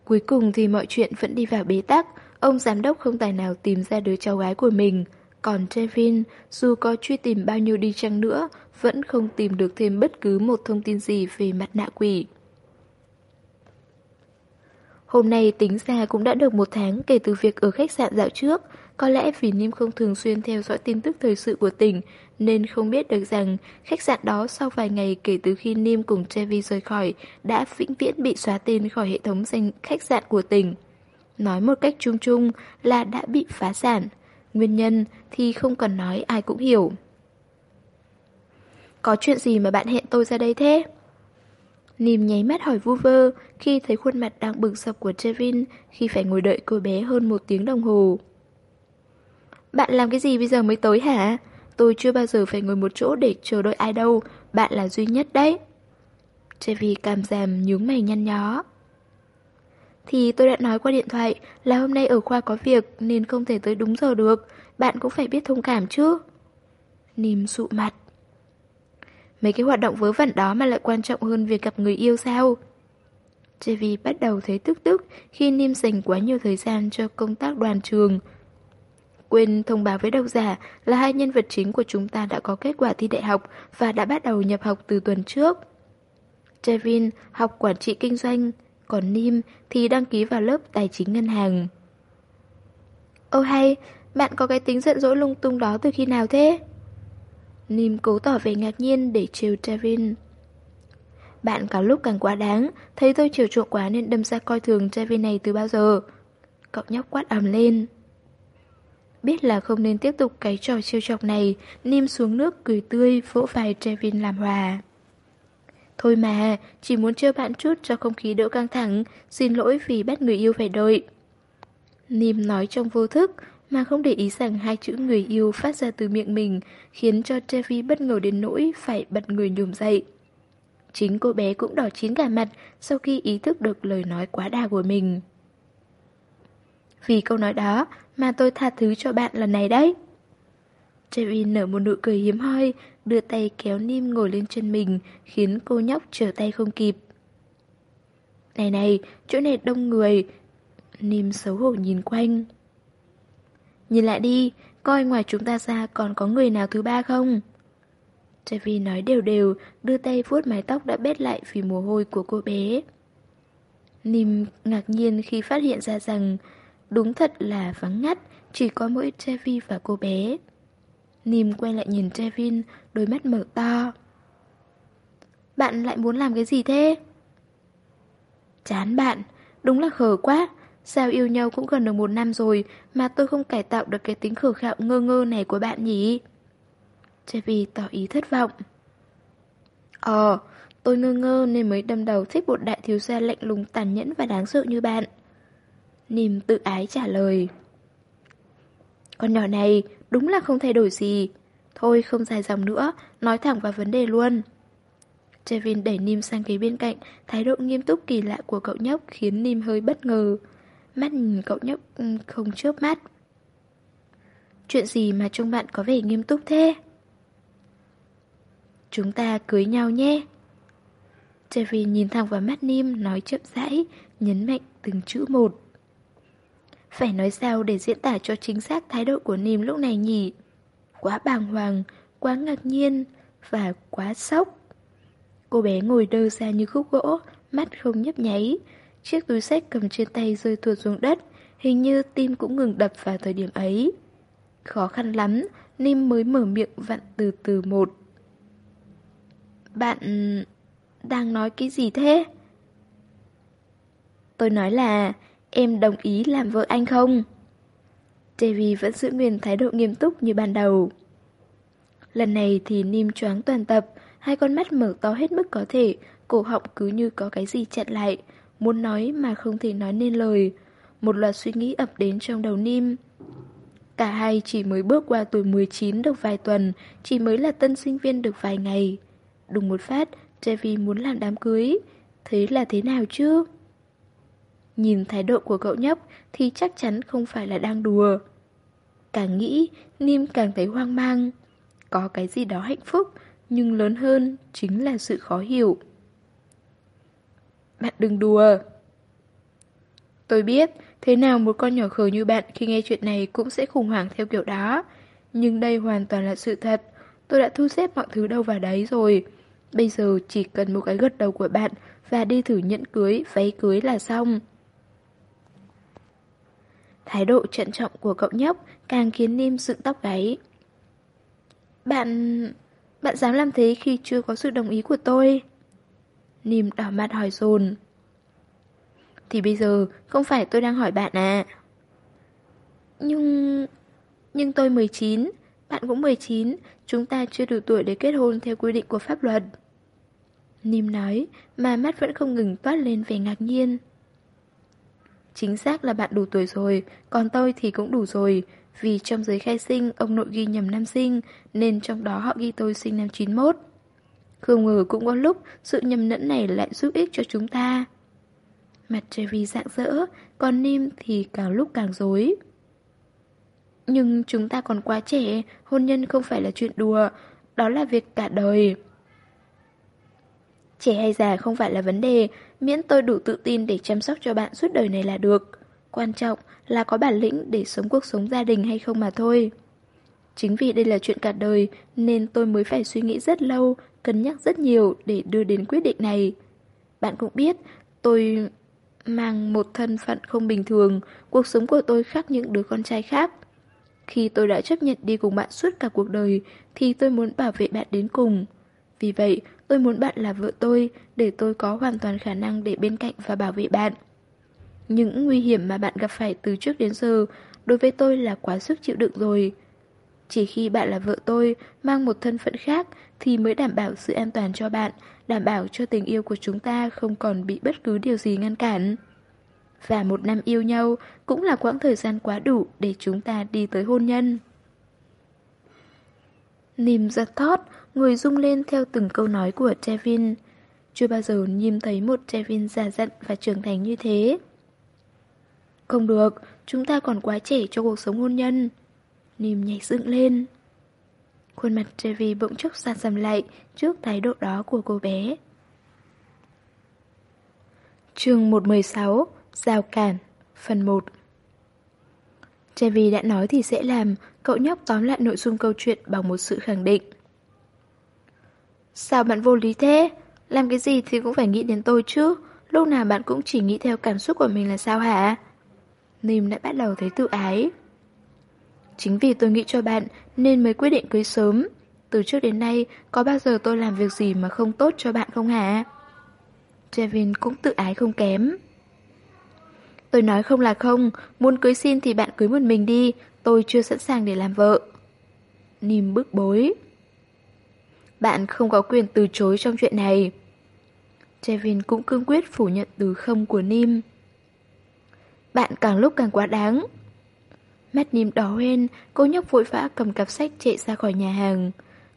Cuối cùng thì mọi chuyện vẫn đi vào bế tắc, ông giám đốc không tài nào tìm ra đứa cháu gái của mình. Còn Trevin, dù có truy tìm bao nhiêu đi chăng nữa, vẫn không tìm được thêm bất cứ một thông tin gì về mặt nạ quỷ. Hôm nay tính ra cũng đã được một tháng kể từ việc ở khách sạn dạo trước. Có lẽ vì Nim không thường xuyên theo dõi tin tức thời sự của tỉnh, nên không biết được rằng khách sạn đó sau vài ngày kể từ khi Nim cùng Chevy rời khỏi đã vĩnh viễn bị xóa tên khỏi hệ thống danh khách sạn của tỉnh. Nói một cách chung chung là đã bị phá sản. Nguyên nhân thì không cần nói ai cũng hiểu. Có chuyện gì mà bạn hẹn tôi ra đây thế? Nìm nháy mắt hỏi vu vơ khi thấy khuôn mặt đang bừng sập của Trevin khi phải ngồi đợi cô bé hơn một tiếng đồng hồ. Bạn làm cái gì bây giờ mới tới hả? Tôi chưa bao giờ phải ngồi một chỗ để chờ đợi ai đâu, bạn là duy nhất đấy. Trevi cảm giảm nhướng mày nhăn nhó. Thì tôi đã nói qua điện thoại là hôm nay ở khoa có việc nên không thể tới đúng giờ được, bạn cũng phải biết thông cảm chứ. Nìm sụ mặt. Mấy cái hoạt động vớ vẩn đó mà lại quan trọng hơn việc gặp người yêu sao? Trevi bắt đầu thấy tức tức khi Nim dành quá nhiều thời gian cho công tác đoàn trường. Quên thông báo với độc giả là hai nhân vật chính của chúng ta đã có kết quả thi đại học và đã bắt đầu nhập học từ tuần trước. Trevin học quản trị kinh doanh, còn Nim thì đăng ký vào lớp tài chính ngân hàng. Ô hay, bạn có cái tính giận dỗi lung tung đó từ khi nào thế? Nim cố tỏ vẻ ngạc nhiên để trêu Trevin. Bạn càng lúc càng quá đáng, thấy tôi chiều chuộng quá nên đâm ra coi thường Trevin này từ bao giờ. Cậu nhóc quát ầm lên. Biết là không nên tiếp tục cái trò chiêu chọc này, Nim xuống nước cười tươi, vỗ vai Trevin làm hòa. Thôi mà, chỉ muốn chơi bạn chút cho không khí đỡ căng thẳng, xin lỗi vì bắt người yêu phải đợi. Nim nói trong vô thức, mà không để ý rằng hai chữ người yêu phát ra từ miệng mình, khiến cho Trevi bất ngờ đến nỗi phải bật người nhùm dậy. Chính cô bé cũng đỏ chín cả mặt sau khi ý thức được lời nói quá đà của mình. Vì câu nói đó mà tôi tha thứ cho bạn lần này đấy. Trevi nở một nụ cười hiếm hoi, đưa tay kéo Nim ngồi lên chân mình, khiến cô nhóc trở tay không kịp. Này này, chỗ này đông người. Nim xấu hổ nhìn quanh. Nhìn lại đi, coi ngoài chúng ta ra còn có người nào thứ ba không? Trevi nói đều đều, đưa tay vuốt mái tóc đã bết lại vì mồ hôi của cô bé. Nim ngạc nhiên khi phát hiện ra rằng đúng thật là vắng ngắt, chỉ có mỗi Trevi và cô bé. Nim quay lại nhìn Trevin, đôi mắt mở to. Bạn lại muốn làm cái gì thế? Chán bạn, đúng là khờ quá. Sao yêu nhau cũng gần được một năm rồi mà tôi không cải tạo được cái tính khờ khạo ngơ ngơ này của bạn nhỉ? Chevy tỏ ý thất vọng. Ờ, tôi ngơ ngơ nên mới đâm đầu thích một đại thiếu gia lạnh lùng tàn nhẫn và đáng sợ như bạn. Nìm tự ái trả lời. Con nhỏ này đúng là không thay đổi gì. Thôi không dài dòng nữa, nói thẳng vào vấn đề luôn. Trevin đẩy Nim sang ghế bên cạnh, thái độ nghiêm túc kỳ lạ của cậu nhóc khiến Nim hơi bất ngờ. Mắt nhìn cậu nhóc ừ, không chớp mắt. Chuyện gì mà trông bạn có vẻ nghiêm túc thế? Chúng ta cưới nhau nhé. Trevin nhìn thẳng vào mắt Nim nói chậm rãi, nhấn mạnh từng chữ một. Phải nói sao để diễn tả cho chính xác thái độ của Nim lúc này nhỉ? Quá bàng hoàng, quá ngạc nhiên và quá sốc. Cô bé ngồi đơ ra như khúc gỗ, mắt không nhấp nháy. Chiếc túi sách cầm trên tay rơi tuột xuống đất, hình như tim cũng ngừng đập vào thời điểm ấy. Khó khăn lắm, Nim mới mở miệng vặn từ từ một. Bạn... đang nói cái gì thế? Tôi nói là Em đồng ý làm vợ anh không? Davy vẫn giữ nguyên thái độ nghiêm túc như ban đầu. Lần này thì Nim choáng toàn tập, hai con mắt mở to hết mức có thể, cổ họng cứ như có cái gì chặn lại, muốn nói mà không thể nói nên lời. Một loạt suy nghĩ ập đến trong đầu Nim. Cả hai chỉ mới bước qua tuổi 19 được vài tuần, chỉ mới là tân sinh viên được vài ngày. Đùng một phát, Davy muốn làm đám cưới. Thế là thế nào chứ? Nhìn thái độ của cậu nhóc thì chắc chắn không phải là đang đùa. Càng nghĩ, Nim càng thấy hoang mang. Có cái gì đó hạnh phúc, nhưng lớn hơn chính là sự khó hiểu. Bạn đừng đùa. Tôi biết, thế nào một con nhỏ khờ như bạn khi nghe chuyện này cũng sẽ khủng hoảng theo kiểu đó. Nhưng đây hoàn toàn là sự thật. Tôi đã thu xếp mọi thứ đâu vào đấy rồi. Bây giờ chỉ cần một cái gật đầu của bạn và đi thử nhẫn cưới, váy cưới là xong. Thái độ trân trọng của cậu nhóc càng khiến Nim dựng tóc gáy. Bạn... bạn dám làm thế khi chưa có sự đồng ý của tôi? Nìm đỏ mặt hỏi dồn. Thì bây giờ không phải tôi đang hỏi bạn à? Nhưng... nhưng tôi 19, bạn cũng 19, chúng ta chưa đủ tuổi để kết hôn theo quy định của pháp luật. Nìm nói, mà mắt vẫn không ngừng toát lên vẻ ngạc nhiên. Chính xác là bạn đủ tuổi rồi, còn tôi thì cũng đủ rồi. Vì trong giấy khai sinh, ông nội ghi nhầm năm sinh, nên trong đó họ ghi tôi sinh năm 91. Không ngờ cũng có lúc sự nhầm lẫn này lại giúp ích cho chúng ta. Mặt Jerry rạng rỡ, còn Nim thì càng lúc càng dối. Nhưng chúng ta còn quá trẻ, hôn nhân không phải là chuyện đùa, đó là việc cả đời. Trẻ hay già không phải là vấn đề, miễn tôi đủ tự tin để chăm sóc cho bạn suốt đời này là được. Quan trọng là có bản lĩnh để sống cuộc sống gia đình hay không mà thôi. Chính vì đây là chuyện cả đời nên tôi mới phải suy nghĩ rất lâu, cân nhắc rất nhiều để đưa đến quyết định này. Bạn cũng biết, tôi mang một thân phận không bình thường, cuộc sống của tôi khác những đứa con trai khác. Khi tôi đã chấp nhận đi cùng bạn suốt cả cuộc đời thì tôi muốn bảo vệ bạn đến cùng. Vì vậy, tôi muốn bạn là vợ tôi để tôi có hoàn toàn khả năng để bên cạnh và bảo vệ bạn. Những nguy hiểm mà bạn gặp phải từ trước đến giờ đối với tôi là quá sức chịu đựng rồi. Chỉ khi bạn là vợ tôi, mang một thân phận khác thì mới đảm bảo sự an toàn cho bạn, đảm bảo cho tình yêu của chúng ta không còn bị bất cứ điều gì ngăn cản. Và một năm yêu nhau cũng là quãng thời gian quá đủ để chúng ta đi tới hôn nhân. Nìm giật thót, người rung lên theo từng câu nói của Trevin. Chưa bao giờ nhìn thấy một Trevin già dặn và trưởng thành như thế. Không được, chúng ta còn quá trẻ cho cuộc sống hôn nhân. Nìm nhảy dựng lên. Khuôn mặt Trevi bỗng chốc xa xăm lại trước thái độ đó của cô bé. chương 116 Giao cản Phần 1 Trevi đã nói thì sẽ làm, cậu nhóc tóm lại nội dung câu chuyện bằng một sự khẳng định. Sao bạn vô lý thế? Làm cái gì thì cũng phải nghĩ đến tôi chứ, lúc nào bạn cũng chỉ nghĩ theo cảm xúc của mình là sao hả? Nìm đã bắt đầu thấy tự ái. Chính vì tôi nghĩ cho bạn nên mới quyết định cưới sớm. Từ trước đến nay, có bao giờ tôi làm việc gì mà không tốt cho bạn không hả? Trevin cũng tự ái không kém. Tôi nói không là không, muốn cưới xin thì bạn cưới một mình đi, tôi chưa sẵn sàng để làm vợ. Nìm bức bối. Bạn không có quyền từ chối trong chuyện này. Trevin cũng cương quyết phủ nhận từ không của Nim. Bạn càng lúc càng quá đáng. Mắt niêm đỏ lên, cô nhóc vội vã cầm cặp sách chạy ra khỏi nhà hàng.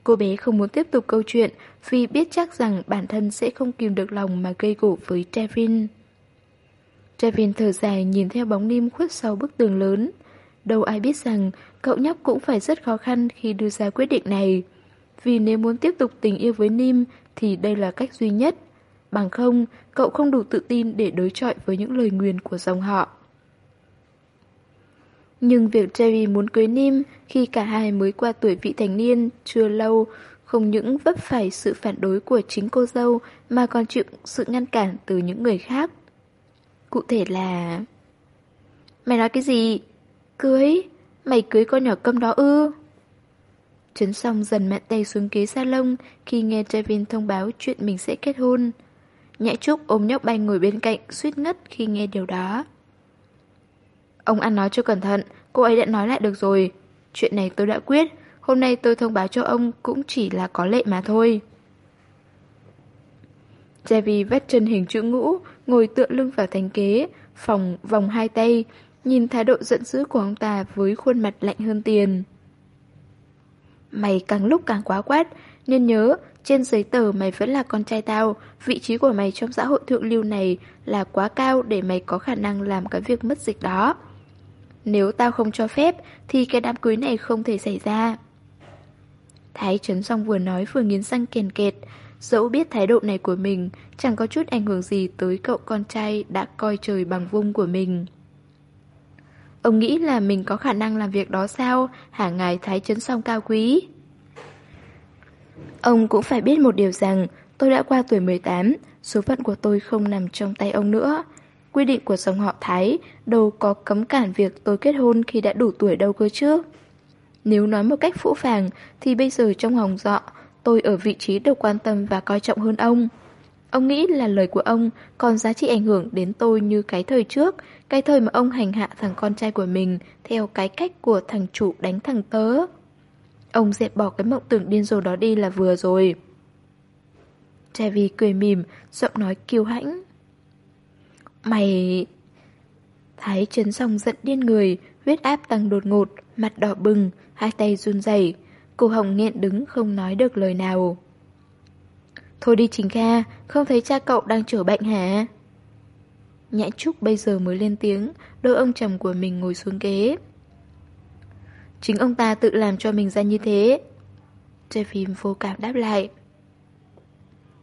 Cô bé không muốn tiếp tục câu chuyện vì biết chắc rằng bản thân sẽ không kìm được lòng mà gây gổ với Trevin. Trevin thở dài nhìn theo bóng niêm khuất sau bức tường lớn. Đâu ai biết rằng cậu nhóc cũng phải rất khó khăn khi đưa ra quyết định này. Vì nếu muốn tiếp tục tình yêu với Nim thì đây là cách duy nhất. Bằng không, cậu không đủ tự tin để đối chọi với những lời nguyền của dòng họ. Nhưng việc Jerry muốn cưới Nim khi cả hai mới qua tuổi vị thành niên chưa lâu không những vấp phải sự phản đối của chính cô dâu mà còn chịu sự ngăn cản từ những người khác. Cụ thể là... Mày nói cái gì? Cưới? Mày cưới con nhỏ câm đó ư? Trấn xong dần mẹ tay xuống ghế salon khi nghe Trevin thông báo chuyện mình sẽ kết hôn. Nhã Trúc ôm nhóc bay ngồi bên cạnh, suýt ngất khi nghe điều đó. Ông ăn nói cho cẩn thận, cô ấy đã nói lại được rồi. Chuyện này tôi đã quyết, hôm nay tôi thông báo cho ông cũng chỉ là có lệ mà thôi. Javi vắt chân hình chữ ngũ, ngồi tựa lưng vào thành kế, phòng vòng hai tay, nhìn thái độ giận dữ của ông ta với khuôn mặt lạnh hơn tiền. Mày càng lúc càng quá quát, nên nhớ, trên giấy tờ mày vẫn là con trai tao, vị trí của mày trong xã hội thượng lưu này là quá cao để mày có khả năng làm cái việc mất dịch đó. Nếu tao không cho phép, Thì cái đám cưới này không thể xảy ra. Thái Trấn Song vừa nói vừa nghiến răng kèn kẹt. Dẫu biết thái độ này của mình, Chẳng có chút ảnh hưởng gì tới cậu con trai Đã coi trời bằng vung của mình. Ông nghĩ là mình có khả năng làm việc đó sao? Hả ngài Thái Trấn Song cao quý? Ông cũng phải biết một điều rằng, Tôi đã qua tuổi 18 Số phận của tôi không nằm trong tay ông nữa quy định của dòng họ Thái đâu có cấm cản việc tôi kết hôn khi đã đủ tuổi đâu cơ chứ. Nếu nói một cách phũ phàng thì bây giờ trong hồng dọ tôi ở vị trí được quan tâm và coi trọng hơn ông. Ông nghĩ là lời của ông còn giá trị ảnh hưởng đến tôi như cái thời trước, cái thời mà ông hành hạ thằng con trai của mình theo cái cách của thằng chủ đánh thằng tớ. Ông dẹp bỏ cái mộng tưởng điên rồ đó đi là vừa rồi. Trevi cười mỉm, giọng nói kiêu hãnh. Mày... Thái chấn xong giận điên người, huyết áp tăng đột ngột, mặt đỏ bừng, hai tay run rẩy, Cô Hồng nghẹn đứng không nói được lời nào. Thôi đi Trình Kha, không thấy cha cậu đang chữa bệnh hả? Nhã Trúc bây giờ mới lên tiếng, đôi ông chồng của mình ngồi xuống ghế. Chính ông ta tự làm cho mình ra như thế. Trẻ phim vô cảm đáp lại.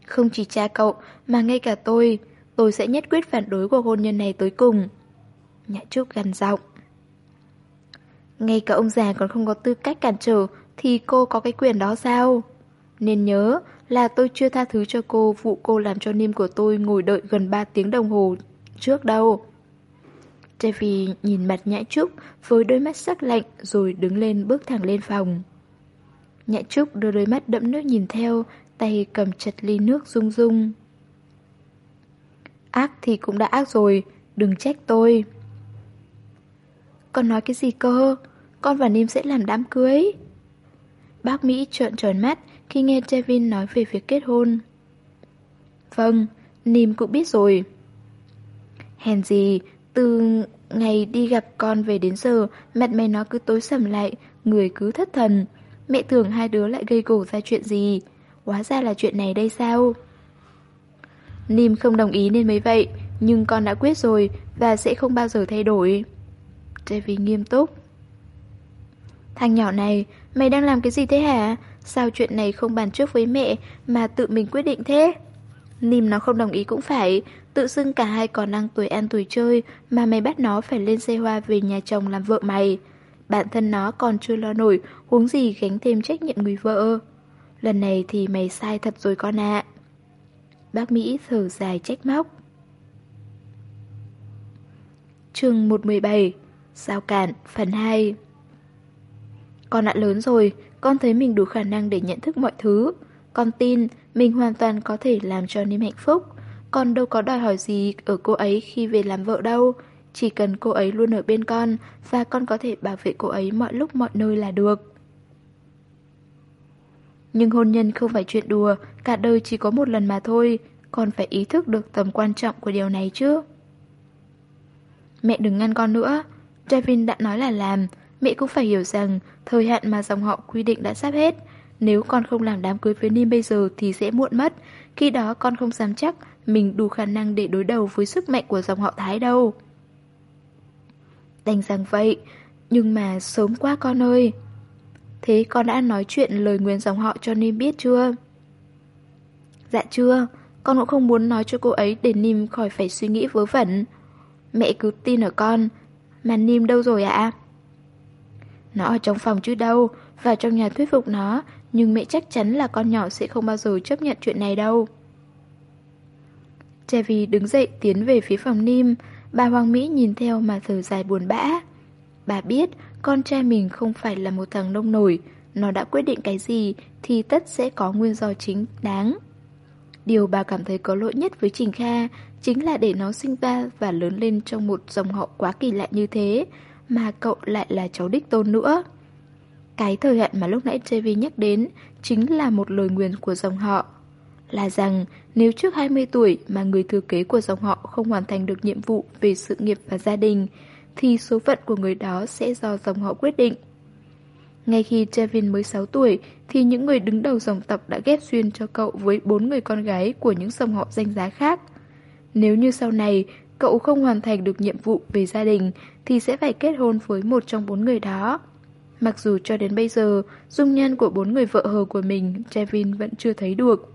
Không chỉ cha cậu, mà ngay cả tôi, tôi sẽ nhất quyết phản đối cuộc hôn nhân này tới cùng. Nhã Trúc gằn giọng. Ngay cả ông già còn không có tư cách cản trở, thì cô có cái quyền đó sao? Nên nhớ là tôi chưa tha thứ cho cô vụ cô làm cho niêm của tôi ngồi đợi gần 3 tiếng đồng hồ trước đâu. Trevi nhìn mặt Nhã Trúc với đôi mắt sắc lạnh rồi đứng lên bước thẳng lên phòng. Nhã Trúc đưa đôi mắt đẫm nước nhìn theo, tay cầm chặt ly nước rung rung. Ác thì cũng đã ác rồi, đừng trách tôi. Con nói cái gì cơ? Con và Nim sẽ làm đám cưới. Bác Mỹ trợn tròn mắt khi nghe Devin nói về việc kết hôn. Vâng, Nim cũng biết rồi. Hèn gì, từ ngày đi gặp con về đến giờ, mặt mày nó cứ tối sầm lại, người cứ thất thần. Mẹ tưởng hai đứa lại gây gổ ra chuyện gì. Hóa ra là chuyện này đây sao? Nim không đồng ý nên mới vậy, nhưng con đã quyết rồi và sẽ không bao giờ thay đổi. Trevi nghiêm túc. Thằng nhỏ này, mày đang làm cái gì thế hả? Sao chuyện này không bàn trước với mẹ mà tự mình quyết định thế? Nìm nó không đồng ý cũng phải, tự xưng cả hai còn đang tuổi ăn tuổi chơi mà mày bắt nó phải lên xe hoa về nhà chồng làm vợ mày. Bản thân nó còn chưa lo nổi, huống gì gánh thêm trách nhiệm người vợ. Lần này thì mày sai thật rồi con ạ. Bác Mỹ thở dài trách móc. chương 117 Sao cản phần 2 con đã lớn rồi, con thấy mình đủ khả năng để nhận thức mọi thứ. Con tin mình hoàn toàn có thể làm cho Nim hạnh phúc. Con đâu có đòi hỏi gì ở cô ấy khi về làm vợ đâu. Chỉ cần cô ấy luôn ở bên con và con có thể bảo vệ cô ấy mọi lúc mọi nơi là được. Nhưng hôn nhân không phải chuyện đùa, cả đời chỉ có một lần mà thôi. Con phải ý thức được tầm quan trọng của điều này chứ. Mẹ đừng ngăn con nữa. Devin đã nói là làm, mẹ cũng phải hiểu rằng thời hạn mà dòng họ quy định đã sắp hết. Nếu con không làm đám cưới với Nim bây giờ thì sẽ muộn mất. Khi đó con không dám chắc mình đủ khả năng để đối đầu với sức mạnh của dòng họ Thái đâu. Đành rằng vậy, nhưng mà sớm quá con ơi. Thế con đã nói chuyện lời nguyền dòng họ cho Nim biết chưa? Dạ chưa, con cũng không muốn nói cho cô ấy để Nim khỏi phải suy nghĩ vớ vẩn. Mẹ cứ tin ở con, mà Nim đâu rồi ạ? Nó ở trong phòng chứ đâu, vào trong nhà thuyết phục nó, nhưng mẹ chắc chắn là con nhỏ sẽ không bao giờ chấp nhận chuyện này đâu. Chevy đứng dậy tiến về phía phòng Nim, bà Hoàng Mỹ nhìn theo mà thở dài buồn bã. Bà biết con trai mình không phải là một thằng nông nổi, nó đã quyết định cái gì thì tất sẽ có nguyên do chính đáng. Điều bà cảm thấy có lỗi nhất với Trình Kha chính là để nó sinh ra và lớn lên trong một dòng họ quá kỳ lạ như thế, mà cậu lại là cháu đích tôn nữa. Cái thời hạn mà lúc nãy JV nhắc đến chính là một lời nguyền của dòng họ. Là rằng nếu trước 20 tuổi mà người thừa kế của dòng họ không hoàn thành được nhiệm vụ về sự nghiệp và gia đình, thì số phận của người đó sẽ do dòng họ quyết định. Ngay khi Trevin mới 6 tuổi thì những người đứng đầu dòng tộc đã ghép duyên cho cậu với bốn người con gái của những dòng họ danh giá khác. Nếu như sau này cậu không hoàn thành được nhiệm vụ về gia đình thì sẽ phải kết hôn với một trong bốn người đó. Mặc dù cho đến bây giờ, dung nhan của bốn người vợ hờ của mình, Trevin vẫn chưa thấy được.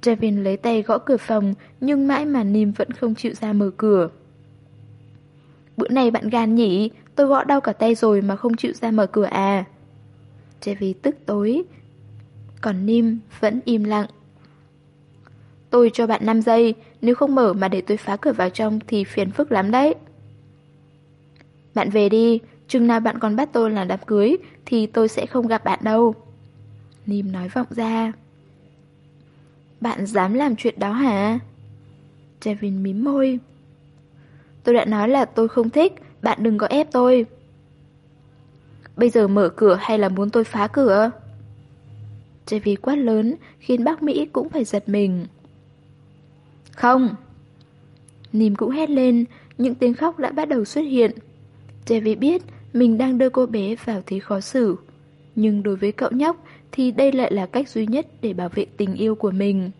Trevin lấy tay gõ cửa phòng, nhưng mãi mà Nim vẫn không chịu ra mở cửa. Bữa này bạn gan nhỉ, tôi gõ đau cả tay rồi mà không chịu ra mở cửa à. Trevin tức tối, còn Nim vẫn im lặng. Tôi cho bạn 5 giây, nếu không mở mà để tôi phá cửa vào trong thì phiền phức lắm đấy. Bạn về đi, chừng nào bạn còn bắt tôi làm đám cưới thì tôi sẽ không gặp bạn đâu. Nim nói vọng ra. Bạn dám làm chuyện đó hả? Trevin mím môi. Tôi đã nói là tôi không thích, bạn đừng có ép tôi. Bây giờ mở cửa hay là muốn tôi phá cửa? Devin quát lớn, khiến bác Mỹ cũng phải giật mình. Không! Nìm cũng hét lên, những tiếng khóc đã bắt đầu xuất hiện. Devi biết mình đang đưa cô bé vào thế khó xử. Nhưng đối với cậu nhóc thì đây lại là cách duy nhất để bảo vệ tình yêu của mình.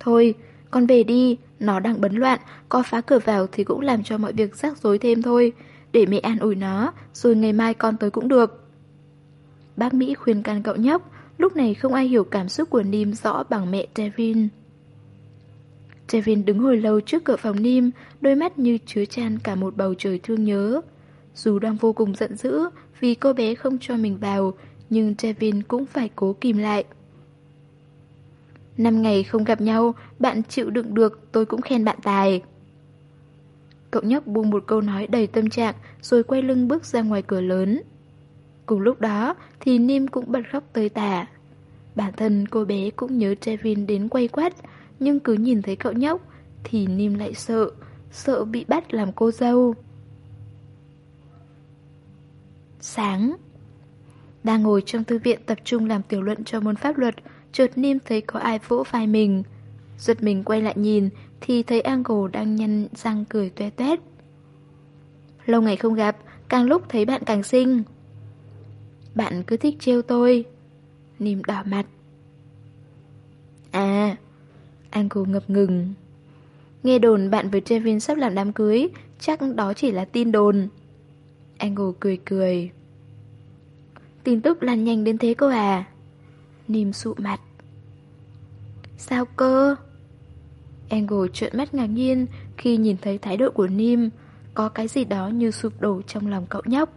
Thôi, con về đi, nó đang bấn loạn, có phá cửa vào thì cũng làm cho mọi việc rắc rối thêm thôi. Để mẹ an ủi nó, rồi ngày mai con tới cũng được. Bác Mỹ khuyên can cậu nhóc, lúc này không ai hiểu cảm xúc của Nim rõ bằng mẹ Devin. Devin đứng hồi lâu trước cửa phòng Nim, đôi mắt như chứa chan cả một bầu trời thương nhớ. Dù đang vô cùng giận dữ vì cô bé không cho mình vào, nhưng Devin cũng phải cố kìm lại. Năm ngày không gặp nhau, bạn chịu đựng được, tôi cũng khen bạn tài. Cậu nhóc buông một câu nói đầy tâm trạng rồi quay lưng bước ra ngoài cửa lớn. Cùng lúc đó thì Nim cũng bật khóc tơi tả. Bản thân cô bé cũng nhớ Trevin đến quay quát, nhưng cứ nhìn thấy cậu nhóc thì Nim lại sợ, sợ bị bắt làm cô dâu. Sáng Đang ngồi trong thư viện tập trung làm tiểu luận cho môn pháp luật, chợt niêm thấy có ai vỗ vai mình. Giật mình quay lại nhìn thì thấy Angle đang nhăn răng cười toe toét. Lâu ngày không gặp, càng lúc thấy bạn càng xinh. Bạn cứ thích trêu tôi. Nìm đỏ mặt. À, Angle ngập ngừng. Nghe đồn bạn với Trevin sắp làm đám cưới, chắc đó chỉ là tin đồn. Angle cười cười. Tin tức lan nhanh đến thế cô à? Nìm sụ mặt. Sao cơ? Angle trợn mắt ngạc nhiên khi nhìn thấy thái độ của Nim, có cái gì đó như sụp đổ trong lòng cậu nhóc.